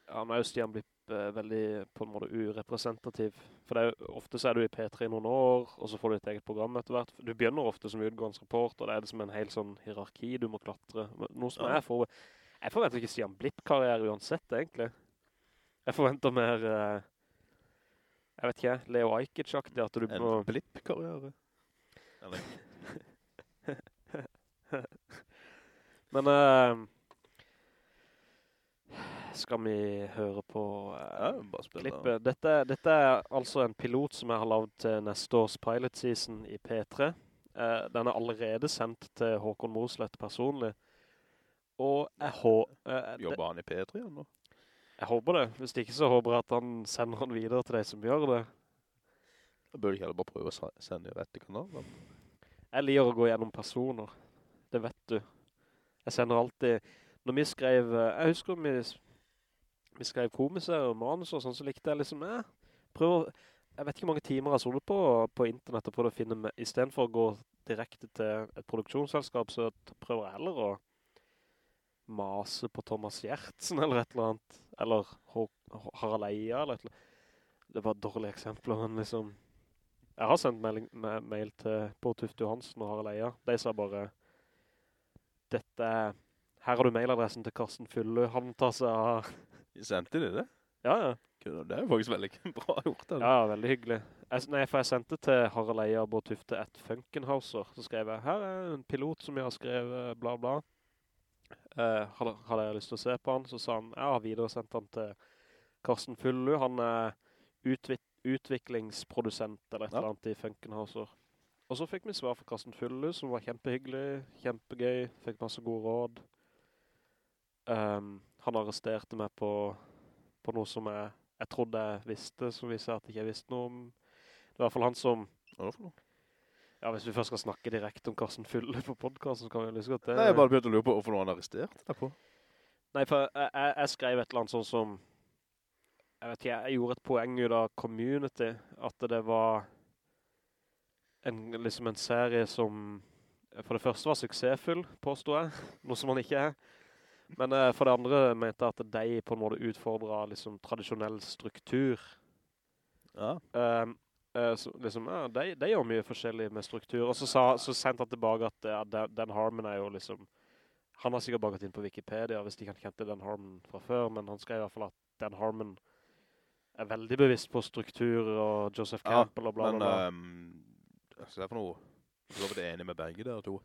Ja, nå er jo Stian Blipp veldig på en måte urepresentativ. For det er ofte så er du i P3 i noen år, og så får du et eget program etter hvert. Du begynner ofte som utgangsrapport, og det er liksom en hel sånn hierarki du må klatre. Noe som Ja. jeg får... Jeg forventer ikke Stian Blipp-karriere uansett, egentlig. Jeg forventer mer... eh, jeg vet ikke, Leo Ajkic-aktig, at du En må... Blipp-karriere. Eller, <laughs> Men... eh, skal vi høre på... uh, ja, klippet. Dette, dette er altså en pilot som jeg har lavet til neste års pilot season i P3. Uh, den er allerede sendt til Håkon Moslett personlig. Og jeg, håper... eh, Jobber han i P3 igjen nå? jeg håper det. Hvis ikke så håper jeg at han sender den videre til de som gjør det. Da burde ikke heller bare prøve å sende i rette kanalen. Jeg liker å gå gjennom personer. Det vet du. Jeg sender alltid... Når vi skrev... eh, Jeg husker vi, vi skrev komiser og manus og sånn, så likte jeg liksom... Eh, prøv. Jeg vet ikke hvor mange timer jeg solet på, på internett og prøvde å finne... med- I stedet for å gå direkte til et produksjonsselskap, så prøver jeg heller å mase på Thomas Gjertsen eller et eller annet. Eller Harald Eia eller et eller annet. Det var dårlige eksempler, men liksom... Jeg har sendt melding, ma- mail til Bård Tufte Johansen og Harald Eia. De sa bare, dette er, her har du mailadressen til Karsten Fylle. Han tar seg av, Sendte de det? ja, ja, Det er jo faktisk veldig <laughs> bra gjort. eller? ja, veldig hyggelig. Jeg, nei, for jeg sendte til Harald Eier Bård Tufte et Funkenhauser. Så skrev jeg, her er en pilot som jeg har skrevet, bla bla. Eh, hadde, hadde jeg lyst til å se på han, så sa han, jeg har videre sendt han til Karsten Fullu. Han er utvik, utviklingsprodusent eller et Ja. eller annet i Funkenhauser. Og så fikk vi svar fra Karsten Fullu, som var kjempehyggelig, kjempegøy, fikk masse gode råd. Ehm, han arresterte meg på, på noe som jeg, jeg trodde jeg visste, som viser at jeg ikke visste noe om. Det var i hvert fall han som, Hva for noe? ja, hvis vi først skal snakke direkte om Karsten Fylle på podcasten, så kan vi jo lyst godt det. Nei, jeg bare begynte å lure på hvorfor han arrestert deg på. Nei, for jeg, jeg, jeg skrev et eller annet sånn som, jeg vet ikke, jeg gjorde et poeng ut av community, at det var en, liksom en serie som, for det første var suksessfull, påstod jeg, noe som han ikke er. Men uh, for det andre mente jeg at de på en måte utfordret liksom tradisjonell struktur. Ja. Um, uh, så liksom, ja, de, de gjør mye forskjellig med struktur. Og så, sa, så sendte han tilbake at ja, Dan- Harmon er jo liksom, han har sikkert bare gått inn på Wikipedia hvis de kan kjente Dan Harmon fra før, men han skrev i hvert fall at Dan Harmon er veldig bevisst på struktur og Joseph Ja, Campbell og bla bla Men, bla. um, altså det er for noe, du var vel enig med begge der to,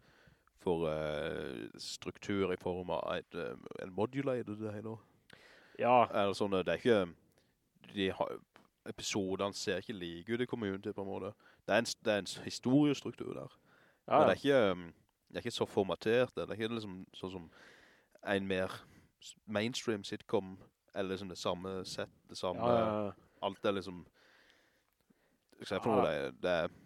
for eh, struktur i form av et, eh, en modulator det hele. ja, Eller sånn, det er ikke, de har, episodene ser ikke like ut i community på en måte. Det er en, det er en historiestruktur der. ja, Men det er ikke, um, det er ikke så formatert, det er ikke liksom sånn som en mer mainstream sitcom, eller liksom det samme sett, det samme, ja, ja, alt er liksom, for noe, det, det er,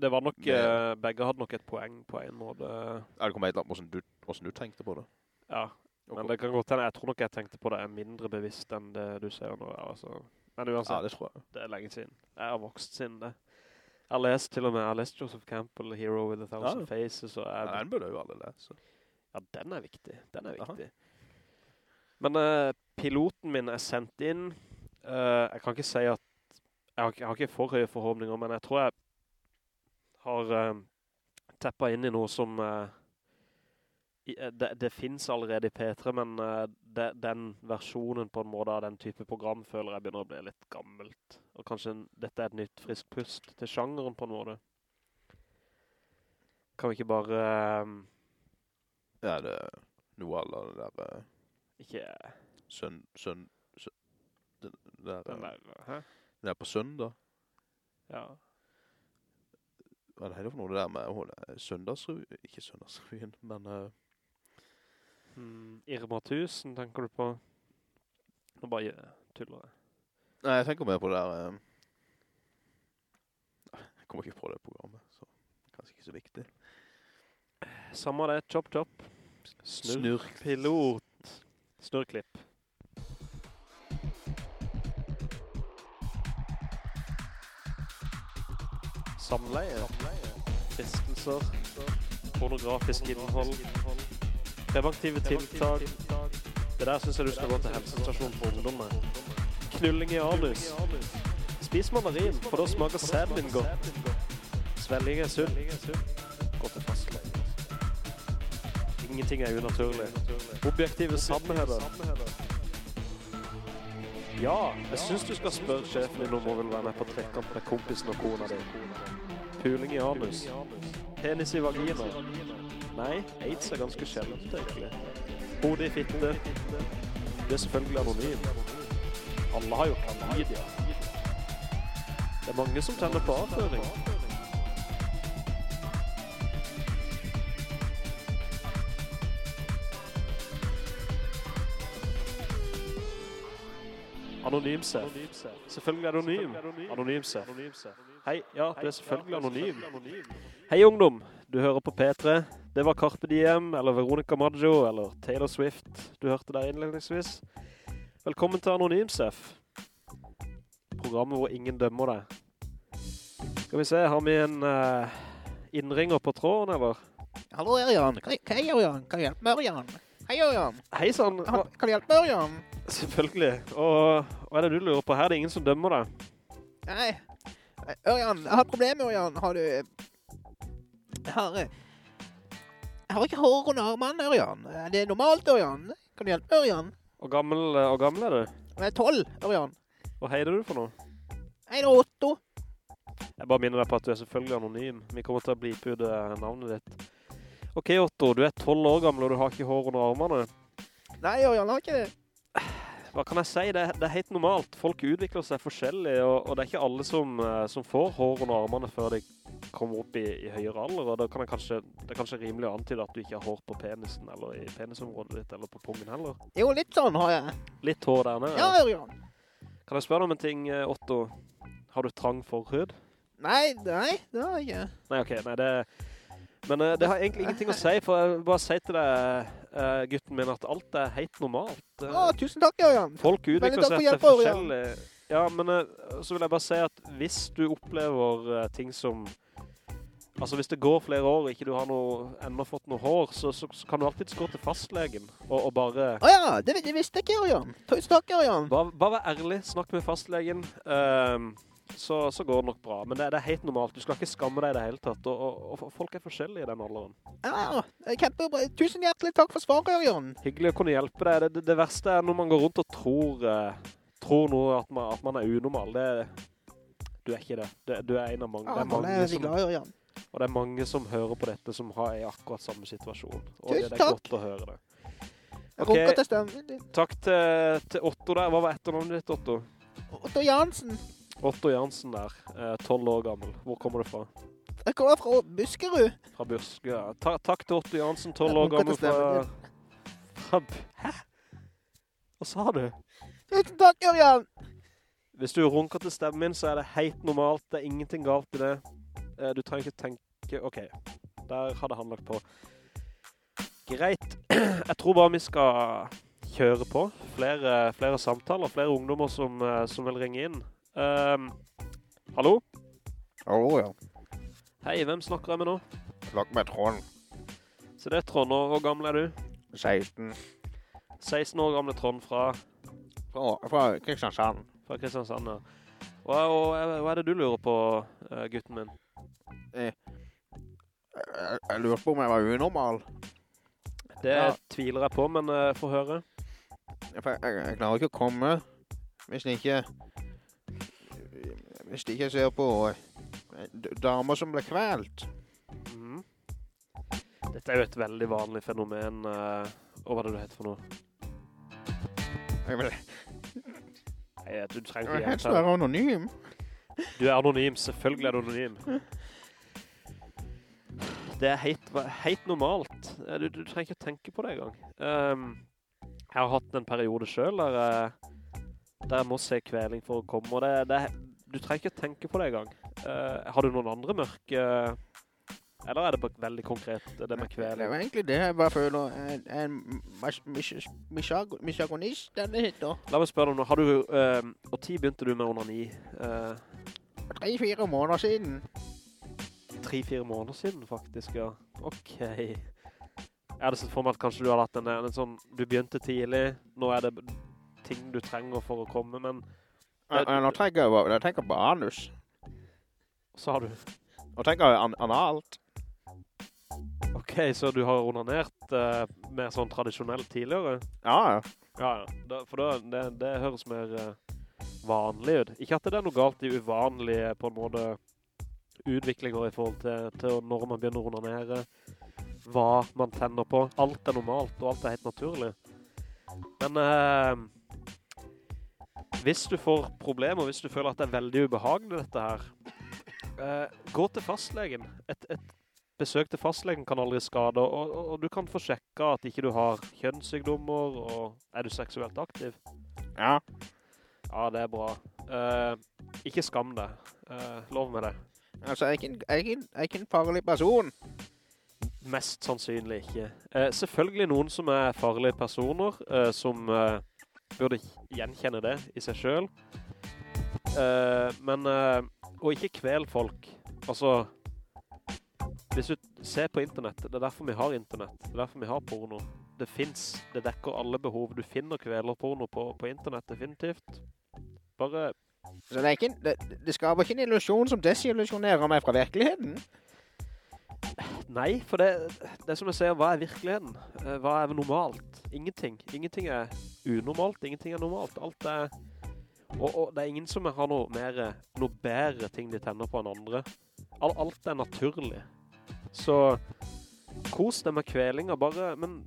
Det var nok, Men, eh, begge hadde nok et poeng på en måte. er det kommet et eller annet hvordan du, hvordan du tenkte på det? Ja, men det kan godt hende, jeg tror nok jeg tenkte på det er mindre bevisst enn det du sier nå. Altså. Men uansett. Ja, det tror jeg. Det er lenge siden. Jeg har vokst siden det. Jeg har lest til og med, jeg har lest Joseph Campbell, Hero with a Thousand Ja. Faces, og jeg, Ja, den burde jo alle lese. ja, den er viktig. Den er Aha. viktig. Men uh, piloten min er sendt inn. Uh, jeg kan ikke si at, jeg har, jeg har ikke for høye forhåpninger, men jeg tror jeg har uh, teppet inn i noe som, uh, i, eh, det, det finnes allerede i P3, men uh, de, den versjonen på en måte av den type program føler jeg begynner å bli litt gammelt. Og kanskje en, dette er et nytt frisk pust til sjangeren på en måte. Kan vi ikke bare Ja, det er noe alle det der ikke sønn, sønn, Søn, det der, den der, hæ? det der på søndag. Ja. Hva er det for noe det der med Søndagsrevyen? Ikke søndagsrevyen, men Uh, mm, Irma 1000, tenker du på? Nå bare tuller jeg. Nei, jeg tenker mer på det der Uh, Jeg kommer ikke på det programmet, så kanskje ikke så viktig. Samme det, chop chop. Snurr. Pilot. Snurrklipp. Samleie. Fristelser. Pornografisk innhold. Preventive tiltak. Det der synes jeg du skal gå til helsestasjonen for ungdommer. Knulling i anus. Spis mandarin, for da smaker sæden godt. Svelling er sunt. Gå til fastlege. Ingenting er unaturlig. Objektive sannheter. Ja, jeg synes du skal spørre sjefen din om hun vil være med på trekant med kompisen og kona di. Puling i anus. Penis i vagina. Nei, AIDS er ganske sjeldent egentlig. Hode i fitte. Det er selvfølgelig anonym. Alle har jo klamydia. Det er mange som tenner på avføring. Anonymsef. Selvfølgelig anonym. Anonymsef. Hei, ja, du er selvfølgelig anonym. Hei ungdom, du hører på P3. Det var Carpe Diem, eller Veronica Maggio, eller Taylor Swift. Du hørte der innledningsvis. Velkommen til Anonymsef. Programmet hvor ingen dømmer deg. Skal vi se, har vi en uh, innringer på tråden, eller? Hallo, Ørjan. Hei, Ørjan? Kan du hjelpe meg, Ørjan? Hei, Ørjan. Hei sann, Kan du hjelpe meg, Ørjan? selvfølgelig. Og hva er det du lurer på? Her Det er ingen som dømmer deg. Nei. Ørjan, jeg har et problem, Ørjan. Har du... Jeg har... eh, Jeg har ikke hår under armene, Ørjan. Er det normalt, Ørjan? Kan du hjelpe Ørjan? Og gammel, og gammel er du? Jeg er 12, Ørjan. Hva heider du for noe? Jeg er Otto. Jeg bare minner deg på at du er selvfølgelig anonym. Vi kommer til å blipe ut eh, navnet ditt. Ok, Otto, du er 12 år gammel, og du har ikke hår under armene. Nei, Ørjan, har ikke det. Hva kan jeg si? Det, det er helt normalt. Folk utvikler seg forskjellig, og, og det er ikke alle som, eh, som får hår under armene før de kommer opp i, i høyere alder, og da kan jeg kanskje, det er kanskje rimelig å antyde at du ikke har hår på penisen, eller i penisområdet ditt, eller på pungen heller. Jo, litt sånn har jeg. Litt hår der nede. Ja, Ørjan. Kan jeg spørre deg om en ting, eh, Otto? Har du trang forhud? Nei, nei, det har jeg ikke. Nei, ok, nei, det... Men eh, det har egentlig ingenting å si, for jeg vil bare si til deg, eh, gutten min, at alt er helt normalt. Uh, Å, tusen takk, Jørgen. Folk utvikler seg etter forskjellig. Ja, men uh, så vil jeg bare si at hvis du opplever ting som... Altså hvis det går flere år og ikke du har noe, enda fått noe hår, så, så, så kan du alltid gå til fastlegen og, og bare... Å ja, det, det visste jeg ikke, Jørgen. Tusen takk, Jørgen. Bare, bare vær ærlig, snakk med fastlegen, ehm, så, så går det nok bra. Men det, det er helt normalt, du skal ikke skamme deg i det hele tatt, og, og, og folk er forskjellige i den alderen. Ja, ja. Kjempebra. Tusen hjertelig takk for svaret, Ørjan. Hyggelig å kunne hjelpe deg. Det, det, det verste er når man går rundt og tror, eh, tror noe at man, at man er unormal. Det, du er ikke det. Du er en av mange. Ja, det er er mange jeg som, glad, Ørjan. og det er mange som hører på dette som har i akkurat samme situasjon. Og Tusen det, er godt å høre det. Stemmen. Takk til, til Otto der. Hva var etternavnet ditt, Otto? Otto Jansen. Otto Jansen der, eh, 12 år gammel. Hvor kommer du fra? Jeg kommer fra Buskerud. Fra Buskerud, ja. Ta, takk til Otto Jansen, 12 Jeg år gammel fra... fra Hæ? Hva sa du? Tusen takk, Jørgen! Hvis du runker til stemmen min, så er det helt normalt. Det er ingenting galt i det. Eh, Du trenger ikke tenke... Ok, der hadde han lagt på. Greit. <clears throat> Jeg tror bare vi skal kjøre på. Flere, flere samtaler, flere ungdommer som, eh, som vil ringe inn. Ehm, hallo? Hallo, ja. Hei, hvem snakker jeg med nå? Snakk med Trond. Så det er Trond, og hvor gammel er du? 16. 16 år gamle Trond fra, Fra, fra Kristiansand. fra Kristiansand, ja. Hva, og, hva er det du lurer på, eh, gutten min? Jeg, jeg lurte på om jeg var unormal. Det Ja. tviler jeg på, men uh, få høre. Jeg, jeg, jeg klarer ikke å komme hvis jeg ikke Hvis jeg ikke ser på eh, damer som blir kvelt. Mm. Dette er jo et veldig vanlig fenomen. eh, og hva er det du heter for noe? Jeg vil, Nei, du trenger ikke hjelp. Jeg være anonym. Du er anonym, selvfølgelig er du anonym. Det er helt, helt normalt. Eh, Du, du trenger ikke å tenke på det engang. Um, jeg har hatt en periode selv der, der jeg må se kveling for å komme, og det, det, du trenger ikke tenke på det engang. Uh, har du noen andre mørke... Eller er det bare veldig konkret, det med Det er jo egentlig det jeg bare føler en, en mis- mis- misago- misagonist, den det heter. La meg spørre deg nå, har du, Uh, og tid begynte du med onani? ni? Tre-fire måneder siden. Tre-fire måneder siden faktisk, ja. Ok. Jeg hadde sett for meg at kanskje du hadde hatt en, en sånn, du begynte tidlig, nå er det ting du trenger for å komme, men nå tenker jeg, jeg tenker på anus. Hva sa du, Nå tenker jeg an analt. ok, så du har onanert uh, mer sånn tradisjonelt tidligere? Ja, ja. Ja, ja, da, for da, det, det høres mer uh, vanlig ut. Ikke at det er noe galt i uvanlige, på en måte, utviklinger i forhold til, til når man begynner å onanere, hva man tenner på. Alt er normalt, og alt er helt naturlig. Men eh, hvis du får problemer, hvis du føler at det er veldig ubehagelig dette her, eh, gå til fastlegen. Et, et besøk til fastlegen kan aldri skade, og, og, og du kan få sjekka at ikke du har kjønnssykdommer, og er du seksuelt aktiv? Ja. Ja, det er bra. Eh, ikke skam deg. Eh, lov med det. Altså, jeg er ikke jeg er ikke en, jeg er ikke en farlig person. Mest sannsynlig ikke. Eh, selvfølgelig noen som er farlige personer, eh, som eh, burde gjenkjenne det i seg selv. Uh, men, å og ikke kvel folk. Altså, hvis du ser på internett, det er derfor vi har internett, det er derfor vi har porno. Det finns, det dekker alle behov. Du finner kvelerporno på, på internett, definitivt. Bare Så det, ikke, det, det skaper ikke en illusion som desillusionerer meg fra virkeligheten. Nei, for det, det er som jeg sier, hva er virkeligheten? Eh, Hva er normalt? Ingenting. Ingenting er unormalt, ingenting er normalt. Alt er... Og, og det er ingen som har noe mer, noe bedre ting de tenner på enn andre. Al- Alt er naturlig. Så kos deg med kvelinger, bare, men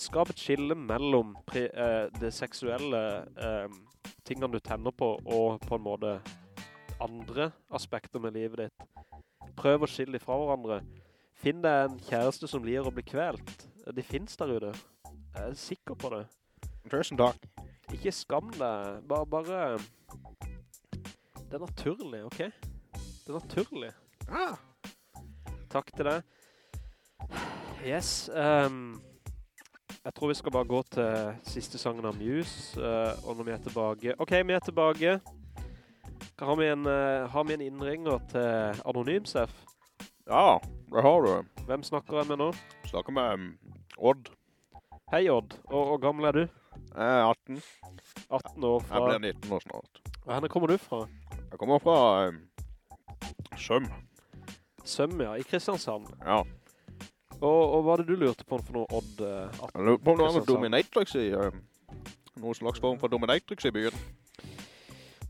skap et skille mellom pri, eh, det seksuelle eh, tingene du tenner på, og på en måte andre aspekter med livet ditt. Prøv å skille dem fra hverandre. Finn deg en kjæreste som liker å bli kvelt. De finnes der ute. Jeg er sikker på det. Tusen takk. Ikke skam deg. Bare, bare... Det er naturlig, ok? Det er naturlig. Ah. Takk til deg. Yes. ehm, jeg tror vi skal bare gå til siste sangen av Muse, Uh, og når vi er tilbake... Ok, vi er tilbake. Har vi en, uh, har vi en innringer til Anonymsef? Ja, det har du. Hvem snakker jeg med nå? Snakker med um, Odd. Hei Odd, og hvor gammel er du? Jeg er 18. 18 år fra... Jeg blir 19 år snart. Hvor kommer du fra? Jeg kommer fra um, Søm. Søm, ja, i Kristiansand. Ja. Og, og hva er det du lurte på for noe, Odd? eh, 18? Jeg lurte på noe Kristiansand? dominatrix i... Um, noen slags form for dominatrix i byen.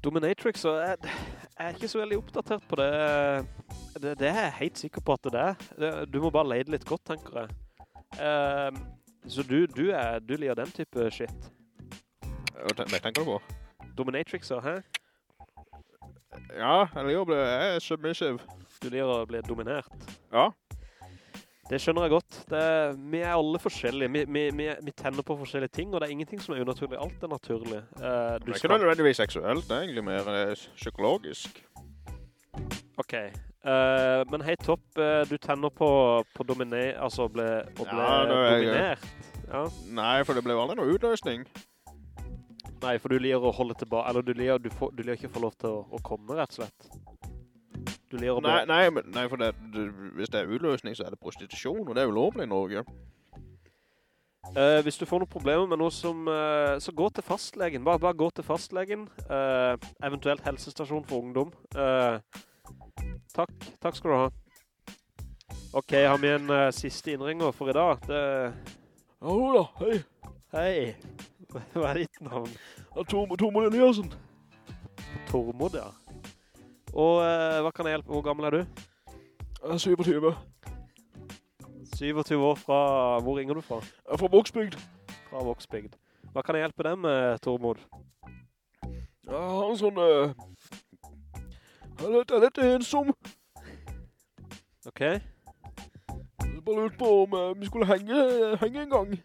Dominatrix, og jeg, jeg er ikke så veldig oppdatert på det. det. Det er jeg helt sikker på at det er. Du må bare leide litt godt, tenker jeg. Uh, så du, du, er, du liker den type shit. Hva tenker du på? Dominatrixer, hæ? Ja, jeg liker å bli... Jeg er submissive. Du liker å bli dominert. Ja. Det skjønner jeg godt. Det, er- vi er alle forskjellige. Vi, vi, vi, vi tenner på forskjellige ting, og det er ingenting som er unaturlig. Alt er naturlig. Uh, du Det er ikke skal- nødvendigvis seksuelt, det er egentlig mer eh, psykologisk. Ok. Uh, men hei topp, uh, du tenner på, på dominer, altså ble, å bli Ja, er jeg- dominert. Ja. Nei, for det ble aldri noe utløsning. Nei, for du liker å holde tilbake, eller du liker, du får, du liker ikke å få lov til å, å komme, rett og slett. Du liker å bli... Nei, nei, men, nei for det, det, hvis det er utløsning, så er det prostitusjon, og det er jo lovlig i Norge. Uh, hvis du får noen problemer med noe som... uh, så gå til fastlegen. Bare, bare gå til fastlegen. Uh, eventuelt helsestasjon for ungdom. Eh, takk. Takk skal du ha. Ok, har vi en siste innringer for i dag? Det... Ja da, hei. Hei. <laughs> Hva er ditt navn? Ja, Tormod Eliassen. Tormod, ja. Og eh, hva kan jeg hjelpe? Hvor gammel er du? Jeg er 27. 27 år fra... Hvor ringer du fra? Jeg er fra Voksbygd. Fra Voksbygd. Hva kan jeg hjelpe dem med, Tormod? Jeg har en sånn... Uh, jeg er litt, jeg er litt ensom. Ok. Jeg bare lurte på om uh, vi skulle henge, henge en gang.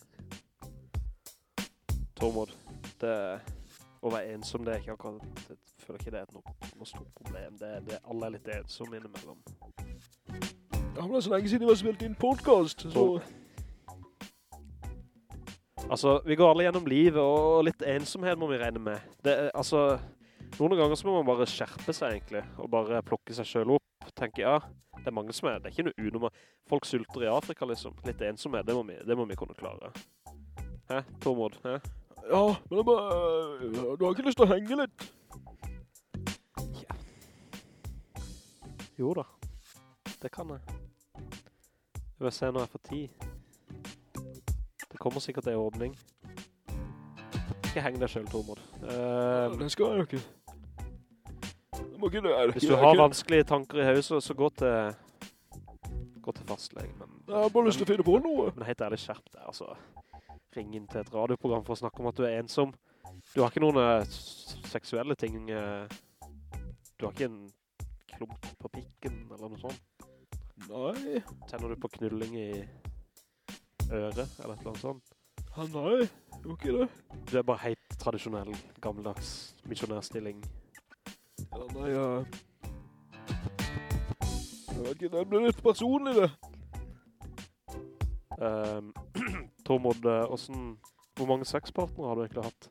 Tormod, det... Å være ensom, det er ikke akkurat... Jeg føler ikke det er et noe, noe stort problem. Det, det, alle er litt ensomme innimellom. Ja, men det er så lenge siden vi har spilt inn podcast, så... Altså, vi går alle gjennom livet, og litt ensomhet må vi regne med. Det, altså, noen ganger så må man bare skjerpe seg egentlig, og bare plukke seg selv opp. Tenke, ja, det er mange som er, det er ikke noe unormalt. Folk sulter i Afrika liksom. Litt ensomhet, det må vi, det må vi kunne klare. Hæ, Tormod? Hæ? Ja, men jeg bare... Du har ikke lyst til å henge litt? Jo da, det kan jeg. Jeg vil se når jeg får tid. Det kommer sikkert en åpning. Ikke heng deg selv, Tormod. Uh, det skal jeg jo ikke. Jeg må ikke det. er- hvis du har vanskelige tanker i huset, så gå til, gå til fastlegen. Men, Jeg har bare lyst til å finne på noe. men helt ærlig, skjerp deg, altså. Ring inn til et radioprogram for å snakke om at du er ensom. Du har ikke noen uh, seksuelle ting. Uh, du har ikke en klump Nei, Tenner du på knulling i øret eller annet sånt? Ha, nei, jeg gjør ikke det. Du er bare helt tradisjonell, gammeldags misjonærstilling. Ja, nei, ja. Jeg vet ikke, det blir litt personlig det. Um, <clears throat> Tormod, eh, hvordan, hvor mange sexpartnere har du egentlig hatt?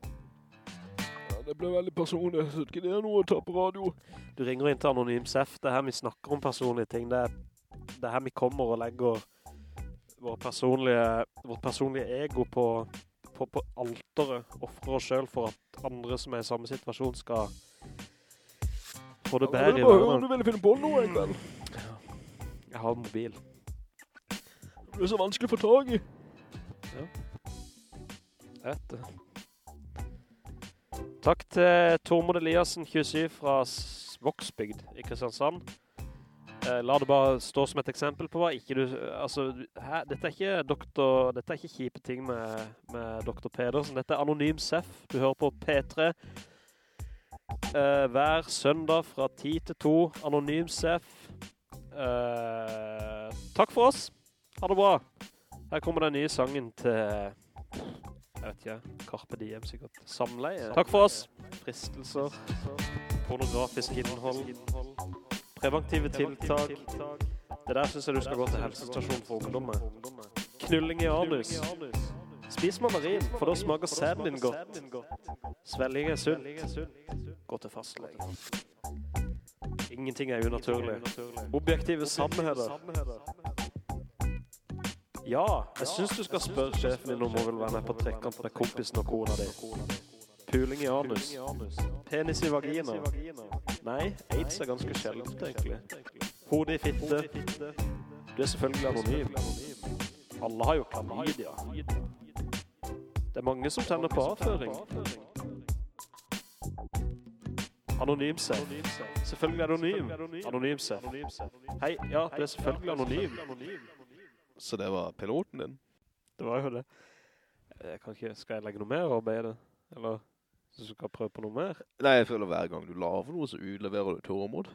Ja, det ble veldig personlig, så ikke det er noe å ta på radio. Du ringer inn til Anonym Sef, det er her vi snakker om personlige ting. Det er, det er her vi kommer og legger vår personlige, vårt personlige ego på, på, på alteret. Offrer oss selv for at andre som er i samme situasjon skal få det bedre er bare om du ville finne på noe en kveld. Jeg har mobil. Det er så vanskelig å få tag i. Ja. Jeg vet det. Takk til Tormod Eliassen, 27 fra Voksbygd i Kristiansand. Eh, la det bare stå som et eksempel på hva ikke du, altså, her, dette er ikke doktor, dette er ikke kjipe ting med, med Dr. Pedersen, dette er Anonym Sef, du hører på P3, eh, hver søndag fra 10 til 2, Anonym Sef, eh, takk for oss, ha det bra, her kommer den nye sangen til, jeg vet ikke, Carpe Diem sikkert, Samleie, takk for oss, fristelser, pornografisk innhold, preventive tiltak. Det der synes jeg du skal gå til helsestasjonen for ungdommer. Knulling i anus. Spis mandarin, for da smaker sæden din godt. Svelling er sunt. Gå til fastlege. Ingenting er unaturlig. Objektive sannheter. Ja, jeg synes du skal spørre sjefen din om hun vil være med på trekant med kompisen og kona di. Puling i anus. Penis i vagina. Nei, AIDS er ganske sjeldent egentlig. Hode i fitte. Du er selvfølgelig anonym. Alle har jo klamydia. Det er mange som tenner på avføring. Anonym seg. Selvfølgelig anonym. Anonym seg. Hei, ja, du er selvfølgelig anonym. Så det var piloten din? Det var jo det. Jeg kan ikke, skal jeg legge noe mer arbeid i det? Eller så du skal prøve på noe mer? Nei, jeg føler hver gang du laver noe, så utleverer du Tormod.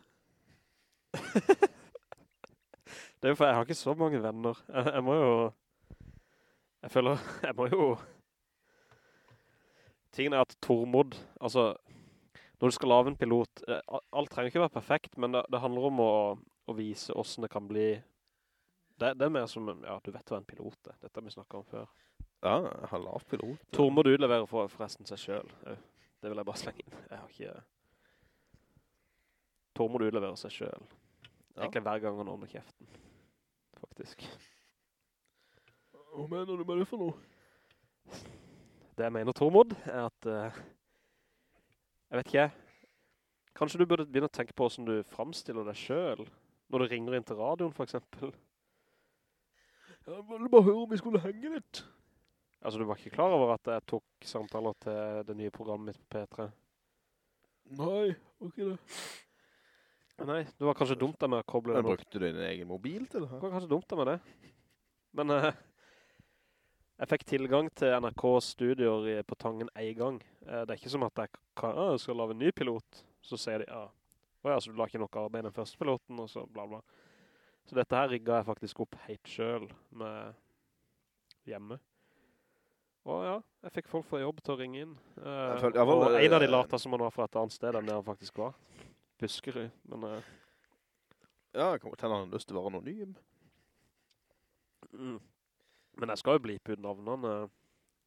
<laughs> Det er jo for jeg har ikke så mange venner. Jeg, jeg må jo... Jeg føler... <laughs> Jeg må jo... Tingen er at Tormod, altså... Når du skal lave en pilot, eh, alt trenger ikke være perfekt, men det, det handler om å, å vise hvordan det kan bli... Det, det er mer som, ja, du vet hva en pilot er. Dette har vi snakket om før. Ja, har lav pilot. Tormod utleverer for, forresten seg selv. Det vil jeg bare slenge inn. Jeg har ikke... Tormod utleverer seg selv. Egentlig hver gang han åpner kjeften. Faktisk. Hva mener du med det for noe? Det jeg mener, Tormod, er at... Uh, jeg vet ikke. Kanskje du burde begynne å tenke på hvordan du fremstiller deg selv. Når du ringer inn til radioen, for eksempel. Jeg ville bare høre om vi skulle henge litt. Altså, du var ikke klar over at jeg tok samtaler til det nye programmet mitt på P3? Nei, ok det. Nei, du var kanskje dumt av meg å koble det. den opp. brukte du din egen mobil til det Det var kanskje dumt av meg det. Men uh, jeg fikk tilgang til NRK-studier på Tangen en gang. Uh, det er ikke som at jeg, kan, uh, skal lave en ny pilot. Så sier de, ja, «Å ja, så du la ikke nok arbeid den første piloten, og så bla bla. Så dette her rigget jeg faktisk opp helt selv med hjemme. Og ja, jeg fikk folk fra jobb til å ringe inn. Uh, følte- jeg var- og en av de lata som han var fra et annet sted enn det han faktisk var. Buskerud, men... Uh, Ja, jeg til at han har lyst til å være anonym. Mm. Men jeg skal jo blipe ut navnene.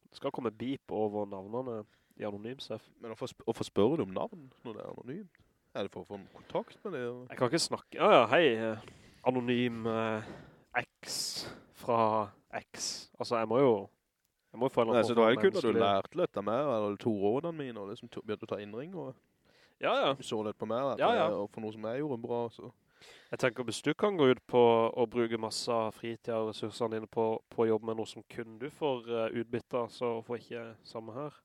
Det skal komme bip over navnene i anonym, Sef. Men hvorfor, sp spør du om navn når det er anonym? Er det for å få en kontakt med det? eller? Jeg kan ikke snakke... Ja, ja, hei. eh, Anonym eh, X fra X. Altså, jeg må jo... Jeg må få en rapport. Nei, så det var jo kult at du lærte litt av meg, eller to rådene mine, og liksom begynte å ta innring, og Ja, ja. så litt på meg, Ja, ja. og for noe som jeg gjorde bra, så... Jeg tenker hvis du kan gå ut på å bruke masse fritid og ressursene dine på, på jobbe med noe som kun du får uh, utbytte så får ikke samme her.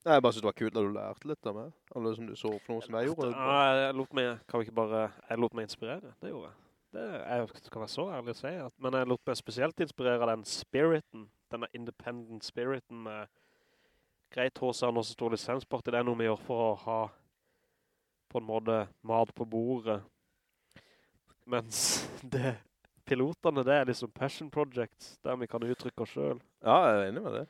Nei, jeg bare synes det var kult at du lærte litt av meg, eller som du så for noe som jeg gjorde. Nei, Ja, jeg lot meg, kan vi ikke bare, jeg lot meg inspirere, det gjorde jeg. Det, jeg kan være så ærlig å si, at, men jeg lot meg spesielt inspirere den spiriten, denne independent spiriten med greit han, og så stor lisensport, det er noe vi gjør for å ha på en måte mat på bordet. Mens <laughs> det, pilotene, det er liksom passion projects, der vi kan uttrykke oss selv. Ja, jeg er enig med det.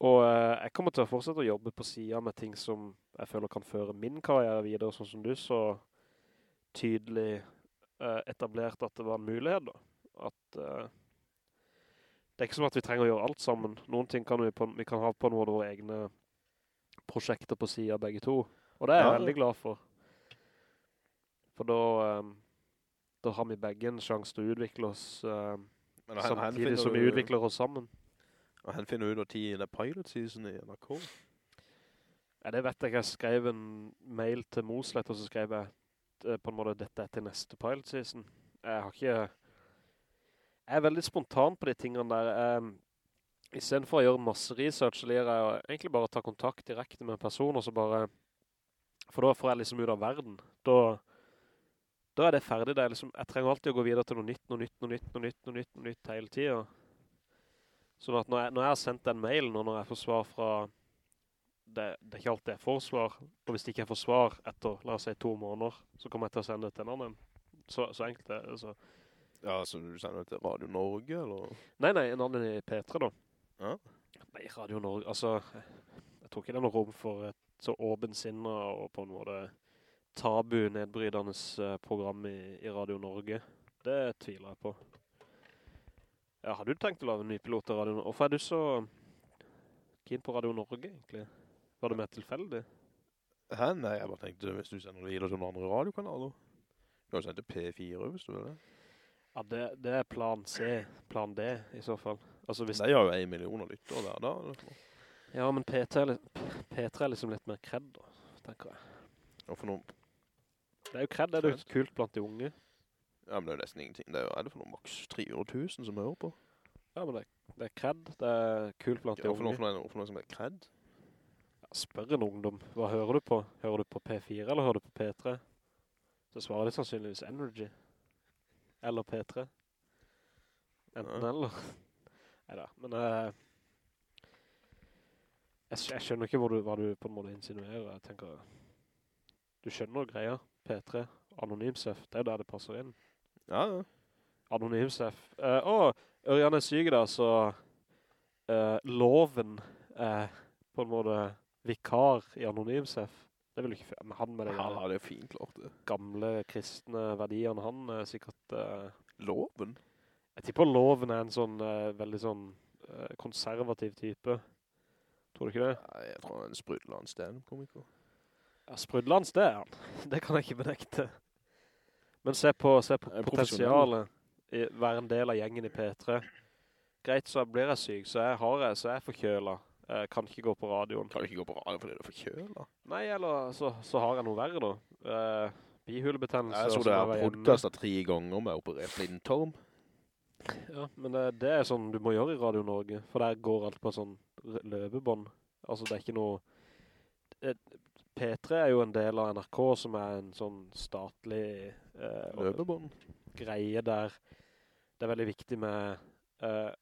Og eh, jeg kommer til å fortsette å jobbe på siden med ting som jeg føler kan føre min karriere videre, sånn som du så tydelig eh, etablert at det var en mulighet da. At eh, det er ikke som at vi trenger å gjøre alt sammen. Noen ting kan vi, på, vi kan ha på noen av våre egne prosjekter på siden begge to. Og det er jeg Ja. veldig glad for. For da, um, da har vi begge en sjanse til å utvikle oss um, hen- hen samtidig hen som vi utvikler oss sammen. Og hen finner du ut av tid det er pilot season i NRK. Ja, det vet jeg. Jeg skrev en mail til Moslet, og så skrev jeg eh, på en måte dette er til neste pilot season. Jeg har ikke... Jeg er veldig spontan på de tingene der. Eh, I stedet for å gjøre masse research, så liker jeg egentlig bare ta kontakt direkte med en person, og så bare... For da får jeg liksom ut av verden. Da, da er det ferdig. Det er liksom, jeg trenger alltid å gå videre til noe nytt, noe nytt, noe nytt, noe nytt, noe nytt, noe nytt hele tiden. Sånn at når jeg, når jeg har sendt den mailen, og når jeg får svar fra, det, det er ikke alltid jeg får svar, og hvis ikke jeg får svar etter, la oss si to måneder, så kommer jeg til å sende det til en annen. Så, så enkelt det. Altså. Ja, så du sender det til Radio Norge, eller? Nei, nei, en annen i P3 da. Ja. Nei, Radio Norge, altså, jeg tror ikke det er noe rom for et så åben sinne og på en måte tabu nedbrydende eh, program i, i Radio Norge. Det tviler jeg på. Ja, har du tenkt å lave en ny pilot til Radio Norge? Hvorfor er du så keen på Radio Norge, egentlig? Var det mer tilfeldig? Hæ? Nei, jeg bare tenkte hvis du sender det til noen andre radiokanaler. Du kan sende P4 hvis du vil det. Ja, det, det er plan C, plan D i så fall. Altså hvis... Det gjør jo en million lytter hver dag. Ja, men P3 er, litt, P3 er liksom litt mer kredd, da, tenker jeg. Og for noen... Det er jo kredd, det er jo kult blant de unge. Ja, men det er jo nesten ingenting. Det er jo er det for noen maks 300 000 som hører på. Ja, men det, det er kredd, det er kult blant Ja, de unge. Ja, for noen som er kredd. Ja, spør en ungdom, hva hører du på? Hører du på P4 eller hører du på P3? Så svarer de sannsynligvis Energy. Eller P3. Enten Ja. eller. <laughs> Neida, men uh, jeg, jeg skjønner ikke du, hva du på en måte insinuerer. Jeg tenker, du skjønner greia. P3, Anonymsef, det er der det passer inn. Ja, ja. Anonymsef. Uh, å, Ørjan er syk da, så uh, loven er på en måte vikar i Anonymsef. Det vil ikke men han med det, han det er fint klart det. gamle kristne verdiene, han er sikkert... Uh, Loven? jeg tipper loven er en sånn uh, veldig sånn uh, konservativ type. Tror du ikke det? Nei, jeg tror han er en sprudlende stand-komiker. Ja, Sprudlands, det er han. <laughs> Det kan jeg ikke benekte. Men se på, se på Er potensialet i være en del av gjengen i P3. Greit, så blir jeg syk, så jeg har jeg, så er jeg forkjølet. Jeg kan ikke gå på radioen. Kan du ikke gå på radioen fordi du er da? Nei, eller så, så har jeg noe verre da. Eh, bihulebetennelse. Jeg så det er podcastet tre ganger med operert blindtarm. Ja, men det, det er sånn du må gjøre i Radio Norge, for der går alt på sånn løvebånd. Altså det er ikke noe... Det, P3 er jo en del av NRK som er en sånn statlig eh, løvebånd. greie der det er veldig viktig med eh,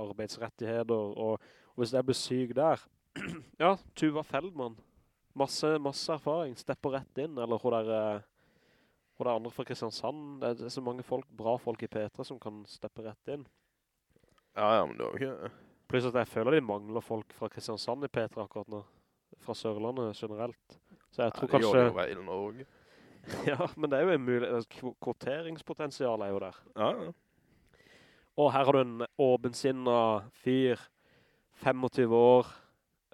arbeidsrettigheter, og hvis jeg blir syk der, <clears throat> ja, Tuva Feldman, masse, masse erfaring, stepper rett inn, eller hun der, eh, hun der andre fra Kristiansand, det er, det er så mange folk, bra folk i P3 som kan steppe rett inn. Ja, ja, men det var jo ikke... Pluss at jeg føler de mangler folk fra Kristiansand i P3 akkurat nå. Fra Sørlandet generelt. Så jeg tror Ja, det gjør det jo kanskje... Norge. <laughs> Ja, men det er jo en mulig... Korteringspotensial Kvoteringspotensial er jo der. Ja, ja. Og her har du en åbensinnet fyr, 25 år,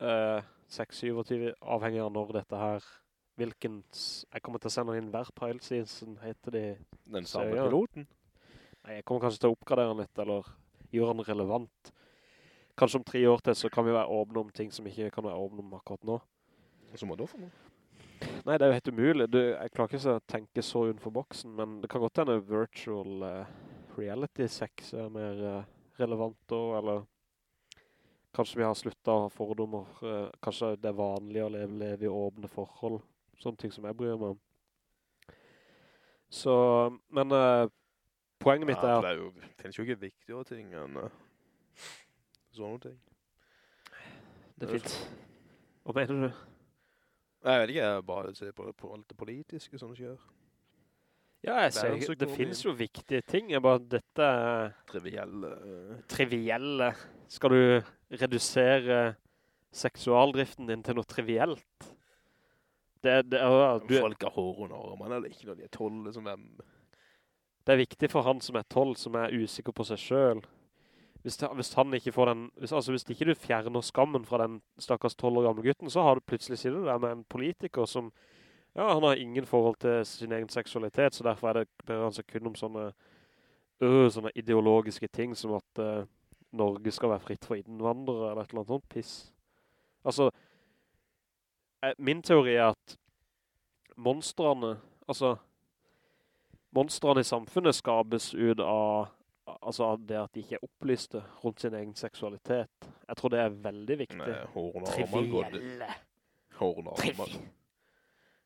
eh, 6-27, avhengig av når dette her, hvilken, jeg kommer til å sende inn hver pilotseason, heter de. Den samme ja. piloten. Nei, jeg kommer kanskje til å oppgradere den litt, eller gjøre den relevant. Kanskje om tre år til så kan vi være åpne om ting som ikke kan være åpne om akkurat nå. Hva som er det for noe. Nei, det er jo helt umulig. Du, jeg klarer ikke å tenke så unnenfor boksen, men det kan godt hende virtual uh, reality sex er mer uh, relevant da, eller kanskje vi har sluttet å ha fordommer. eh, kanskje det er vanlig å leve, leve i åpne forhold. Sånne ting som jeg bryr meg om. Så, men uh, poenget mitt ja, er at det er jo, finnes jo ikke viktigere ting enn uh, sånne ting. det er fint. Hva mener du? Jeg vet ikke, jeg bare ser på, på alt det politiske som skjer. Ja, jeg ser, det finnes jo viktige ting. Jeg bare, dette Trivielle. Trivielle. Skal du redusere seksualdriften din til noe trivielt? Det, det, ja, du, folk har hår under armene, eller ikke når de er tolv, liksom hvem... det er viktig for han som er 12, som er usikker på seg selv. Hvis, det- hvis han ikke får den, hvis, altså hvis ikke du fjerner skammen fra den stakkars 12 år gamle gutten, så har du plutselig siden der med en politiker som, ja, han har ingen forhold til sin egen seksualitet, så derfor er det, ber han seg kun om sånne, øh, sånne ideologiske ting som at øh, Norge skal være fritt for innvandrere, eller et eller annet sånt piss. Altså, eh, min teori er at monstrene, altså, monstrene i samfunnet skapes ut av, altså det at de ikke er opplyste rundt sin egen seksualitet. Jeg tror det er veldig viktig. Nei, hår under armene. går det-. Hår under armene.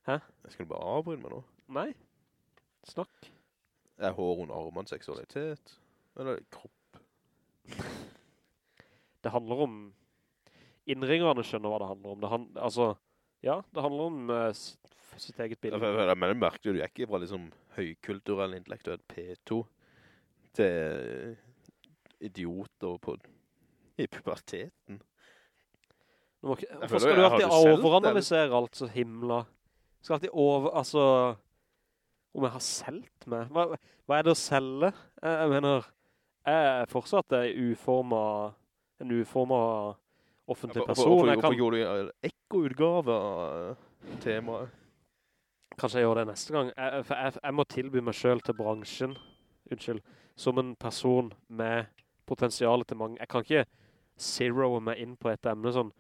Hæ? Jeg skulle bare avbryte meg nå. Nei. snakk. Er hår under armene seksualitet? Eller kropp? <laughs> Det handler om... Innringerne skjønner hva det handler om. Det han, altså, ja, det handler om uh, sitt eget bilde. Ja, Men det merker du, du ikke fra liksom høykulturell intellektuell P2 til idioter på, i puberteten. Nå hvorfor skal du har alltid du selv, overanalysere alt så himla? Skal alltid over, altså, om jeg har selgt meg? Hva, hva er det å selge? Jeg, jeg mener, jeg er fortsatt en uformet, en uformet offentlig person. Hvorfor gjorde du en ekkoutgave av temaet? kanskje jeg gjør det neste gang. Jeg, jeg, jeg må tilby meg selv til bransjen, unnskyld, som en person med potensial til mange. Jeg kan ikke zeroe meg inn på et emne sånn,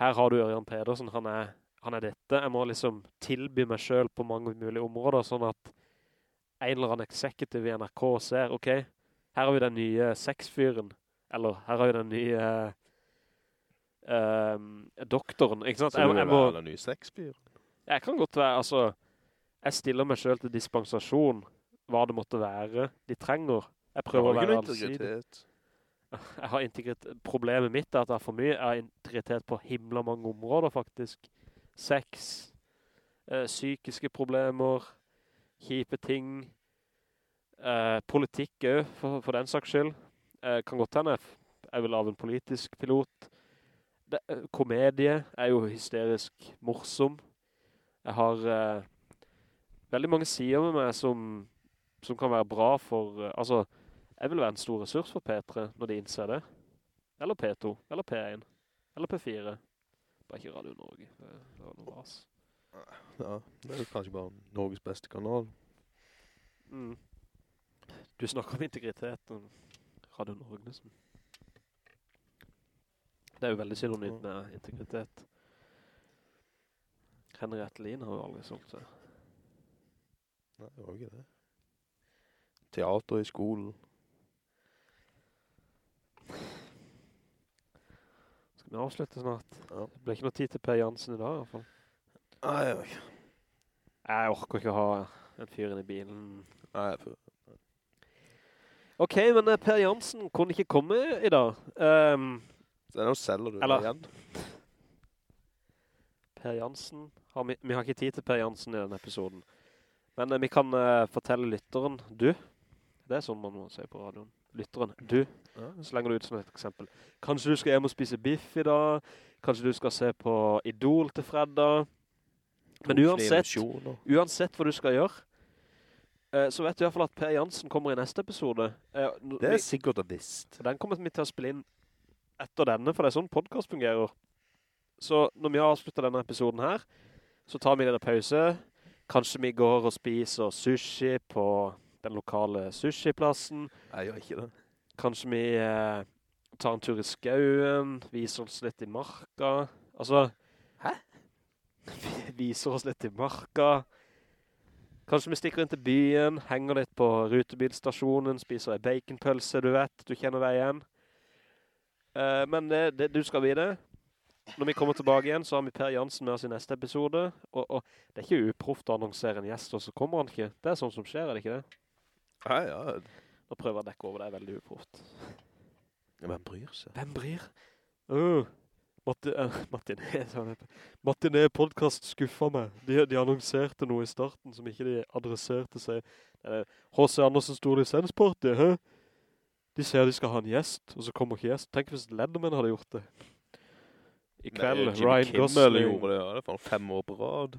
her har du Ørjan Pedersen, han er, han er dette. Jeg må liksom tilby meg selv på mange mulige områder, sånn at en eller annen executive i NRK ser, ok, her har vi den nye sexfyren, eller her har vi den nye uh, doktoren, ikke sant? Så du vil være den nye sexfyren? jeg kan godt være, altså, jeg stiller meg selv til dispensasjon, hva det måtte være de trenger. Jeg prøver å være allsidig. <laughs> Jeg har integritet. Problemet mitt er at jeg har for mye. Jeg har integritet på himla mange områder, faktisk. Sex, eh, psykiske problemer, kjipe ting, eh, politikk også, for, for den saks skyld. Eh, kan godt hende jeg vil lave en politisk pilot. Det, eh, komedie er jo hysterisk morsom. Jeg har eh, veldig mange sider med meg som, som kan være bra for, eh, altså, jeg vil være en stor ressurs for P3 når de innser det. Eller P2, eller P1, eller P4. Bare ikke Radio Norge. Det, det var noe vas. Ja, det er kanskje bare Norges beste kanal. Mm. Du snakker om integritet og Radio Norge, liksom. Det er jo veldig synonymt med integritet. Henriette Lien har jo aldri solgt seg. Nei, det var ikke det. Teater i skolen. Vi avslutter snart? Ja. Det blir ikke noe tid til Per Jansen i dag, i hvert fall. Nei, jeg orker ikke å ha en fyr inn i bilen. Nei, jeg får- Ok, men eh, Per Jansen kunne ikke komme i dag. Um, det er noe selger du Eller- igjen. <laughs> Per Jansen, har vi, vi har ikke tid til Per Jansen i denne episoden. Men eh, vi kan eh, fortelle lytteren, du, det er sånn man må se på radioen, lytteren, du, så du ut som et eksempel. Kanskje du skal hjem og spise biff i dag, kanskje du skal se på Idol til fredag. Men uansett, uansett hva du skal gjøre, eh, så vet du i hvert fall at Per Jansen kommer i neste episode. Eh, Det er sikkert og visst. den kommer vi til å spille inn etter denne, for det er sånn podcast fungerer. Så når vi har avsluttet denne episoden her, så tar vi denne pause. Kanskje vi går og spiser sushi på den lokale sushiplassen. Jeg gjør ikke det. Kanskje vi eh, tar en tur i skauen, viser oss litt i marka. Altså... Hæ? <laughs> viser oss litt i marka. Kanskje vi stikker inn til byen, henger litt på rutebilstasjonen, spiser en baconpølse, du vet, du kjenner deg igjen. Eh, men det, det, du skal vite. Når vi kommer tilbake igjen, så har vi Per Jansen med oss i neste episode. Og, og det er ikke uproft å annonsere en gjest, og så kommer han ikke. Det er sånn som skjer, er det ikke det? Nei, ja. Nå prøver jeg å dekke over, det er veldig uproft. Hvem bryr seg? Hvem bryr? Uh, Martin, uh, <laughs> Martin. Martiné podcast skuffet meg. De, de annonserte noe i starten som ikke de adresserte seg. Eh, H.C. Andersen stor lisensparty, hæ? De sier de skal ha en gjest, og så kommer ikke gjest. Tenk hvis Letterman hadde gjort det. I kveld, Nei, Ryan Kimmel Gosling. gjorde det, ja. Det var fem år på rad.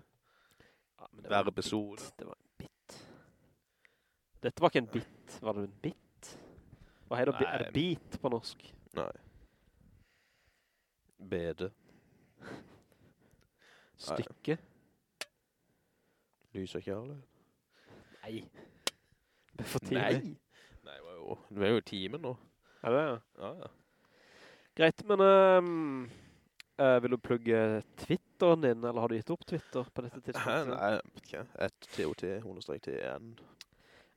Ja, Hver episode. Det var. Dette var ikke en bit. Var det en bit? Hva heter det? Nei. Er det bit på norsk? Nei. Bede. Stykke? Lys og kjærlighet. Nei. Det er for tidlig. Nei. Nei, det var jo, det timen nå. Er det det, ja? Ja, ja. Greit, men Um Uh, vil du plugge Twitteren din, eller har du gitt opp Twitter på dette tidspunktet? Nei, jeg vet ikke. Et TOT, understrek T1.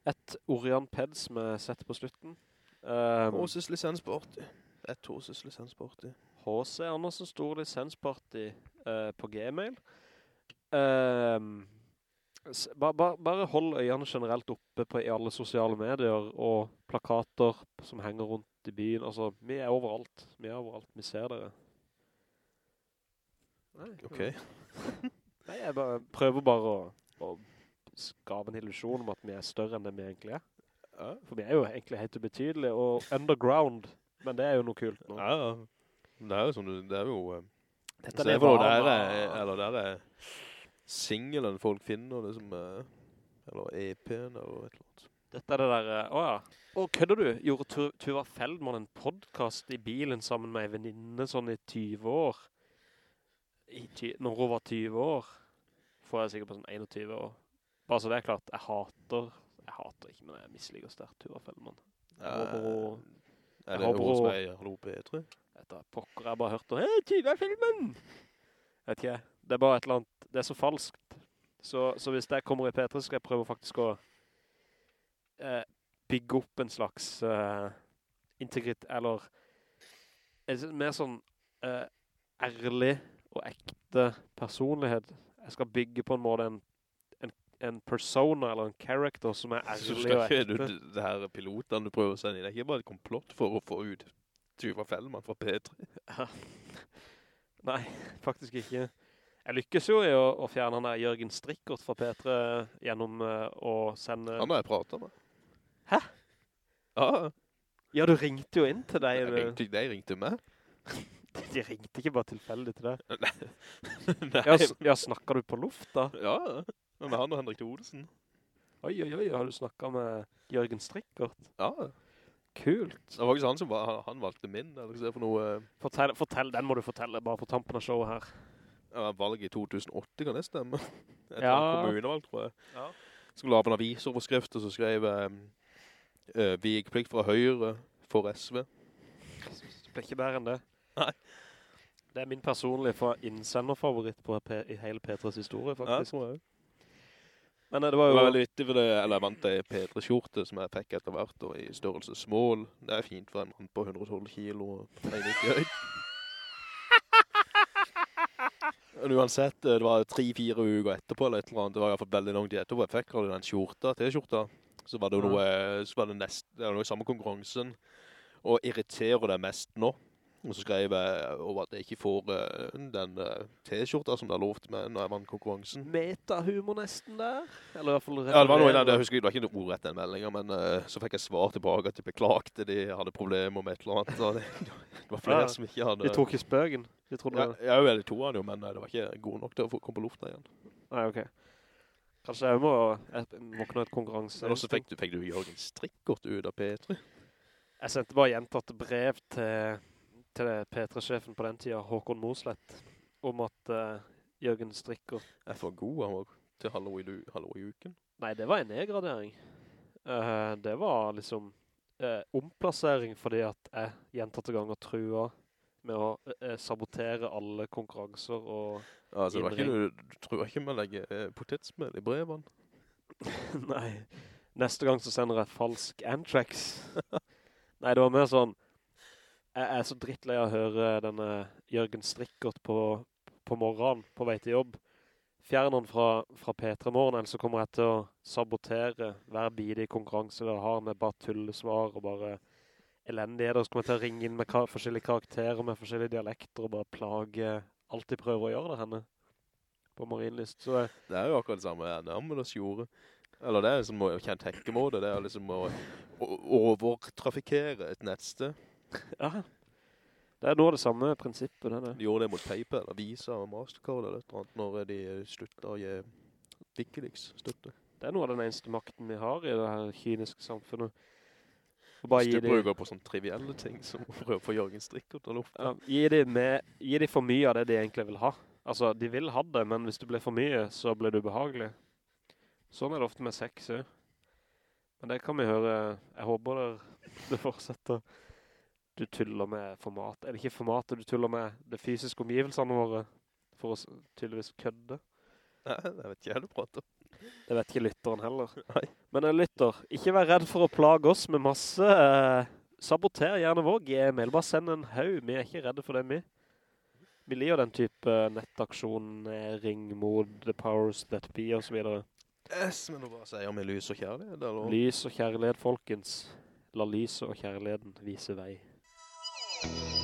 Et Orion Peds med sett på slutten. Um, Hoses lisensparty. Et Hoses lisensparty. H.C. Andersen Stor Lisensparty uh, på Gmail. Um, ba, ba, bare hold øynene generelt oppe på i alle sosiale medier og plakater som henger rundt i byen. Altså, vi er overalt. Vi er overalt. Vi ser dere. Nei, Ok. <laughs> Nei, jeg bare, prøver bare å, å skave en illusion om at vi er større enn det vi egentlig er. Ja. For vi er jo egentlig helt ubetydelige og underground, men det er jo noe kult nå. Ja, ja. Det er jo sånn, det er jo... eh, Dette er det deg der er, eller der er singelen folk finner, liksom, som er, eller EP-en eller et eller annet. Dette er det der, eh, åja. Og kødder du? Gjorde Tuva Feldman en podcast i bilen sammen med en venninne sånn i 20 år? I ty når hun var 20 år? Får jeg sikkert på sånn 21 år. Bare så det er klart, jeg hater, jeg hater ikke, men jeg misliker sterkt. Jeg håper hun, Er det hun som hun- er i Hallo P3? etter pokker, jeg har bare hørt, hei, Tuva Feldman! Vet ikke, det er bare et eller annet, det er så falskt. Så, så hvis jeg kommer i P3, så skal jeg prøve faktisk å eh, bygge opp en slags eh, integrit, eller mer sånn eh, ærlig og ekte personlighet. Jeg skal bygge på en måte en, en, persona eller en character som er ærlig og ekte. du, det her pilotene du prøver å sende inn, det er ikke bare et komplott for å få ut Tuva Fellman fra P3. <laughs> Nei, faktisk ikke. Jeg lykkes jo i å, å fjerne han der Jørgen Strikkert fra P3 gjennom uh, å sende... Han har jeg pratet med. Hæ? Ja, Ja, du ringte jo inn til deg. jeg du. ringte, de ringte meg. <laughs> De ringte ikke bare tilfeldig til deg. <laughs> Nei, Ja, ja, snakker du på luft da? ja, med han og Henrik Olsen. Oi, oi, oi, har du snakket med Jørgen Strikkert? Ja, Kult. det var faktisk han som var, han, han valgte min, eller ikke det for noe, eh, Fortell, fortell, den må du fortelle bare på tampen av showet her. ja, valget i 2008, kan det stemme? <laughs> Et Ja. ja. kommunevalg, tror jeg. Ja. Skulle lage en avisoverskrift, og så skrev um, uh, Vigplikt fra Høyre for SV. Det ble ikke bedre enn det. Nei. Det er min personlige fa- innsenderfavoritt på P i hele P3s historie, faktisk. tror jeg. Men eh, det var Det jo... var veldig vittig for det, elementet i vant en P3-skjorte som jeg fikk etter hvert, og i størrelse smål. Det er fint for en mann på 112 kilo og 1,90 høy. Men uansett, det var tre-fire uker etterpå, eller et eller annet, det var i hvert fall veldig langt etterpå, jeg fikk aldri den skjorta, T-skjorta. Så var det jo noe, så var det nest, det var noe i samme konkurransen, og irriterer det mest nå. Og så skrev jeg over at jeg ikke får eh, den eh, T-skjorta som det har lovt meg når jeg vant konkurransen. Metahumor nesten der. Eller i hvert fall... Ja, det var noe innan, jeg husker, det var ikke noe ordrett den meldingen, men eh, så fikk jeg svar tilbake at de beklagte, de hadde problemer med et eller annet, det, <laughs> det var flere Ja, som ikke hadde... De tok i spøken. De trodde... ja, jeg er jo veldig to av men det var ikke god nok til å komme på lufta igjen. Nei, ok. Kanskje jeg må, jeg ha et konkurranse. Men også fikk du, fikk du Jørgen Strikkort ut av P3. Jeg sendte bare gjentatt brev til, til P3-sjefen på den tiden, Håkon Moslett, om at uh, Jørgen Strikker... Jeg for god, han var til halvår i, i uken? Nei, det var en nedgradering. Uh, det var liksom uh, omplassering fordi at jeg gjentatte ganger trua med å uh, sabotere alle konkurranser og... Altså, det ikke, du, tror ikke man legger uh, potetsmel i brevene. <laughs> Nei, neste gang så sender jeg falsk Antrax. <laughs> Nei, det var mer sånn, jeg er så drittlei av å høre denne Jørgen Strikkert på, på morgenen, på vei til jobb. Fjern han fra, fra P3 morgen, ellers så kommer jeg til å sabotere hver bidige konkurranse dere har med bare tullesvar og bare elendigheter. Så kommer jeg til å ringe inn med ka forskjellige karakterer, med forskjellige dialekter og bare plage alt de prøver å gjøre det henne på Marienlyst. Så Det er jo akkurat det samme nærmere oss gjorde. Eller det er liksom å kjenne tekkemåte, det er liksom å overtrafikere et nettsted. Ja, det er noe av det samme prinsippet, det er det. De gjorde det mot PayPal, Visa og Mastercard eller eller annet, når de sluttet å gi Wikileaks støtte. Det er noe av den eneste makten vi har i det her kyniske samfunnet. Hvis du de, bruker på sånne trivielle ting som å prøve å få Jørgen Strikker til å lufte. ja, gi, de med, gi de for mye av det de egentlig vil ha. Altså, de vil ha det, men hvis det blir for mye, så blir det ubehagelig. Sånn er det ofte med sex, jo. Men det kan vi høre. Jeg håper det, det fortsetter. Du tuller med format. Det ikke formatet du tuller med det fysiske omgivelsene våre? For å tydeligvis kødde. Nei, det vet ikke jeg du prater om. Det vet ikke lytteren heller. Nei. Men jeg lytter, ikke vær redd for å plage oss med masse. Eh, saboter gjerne vår gmail. Bare send en haug. Vi er ikke redde for det, vi. Vi liker den type eh, ring mot the powers that be og så videre. Yes, men nå bare sier vi lys og kjærlighet, eller? Lys og kjærlighet, folkens. La lyset og kjærligheten vise vei. Thank you.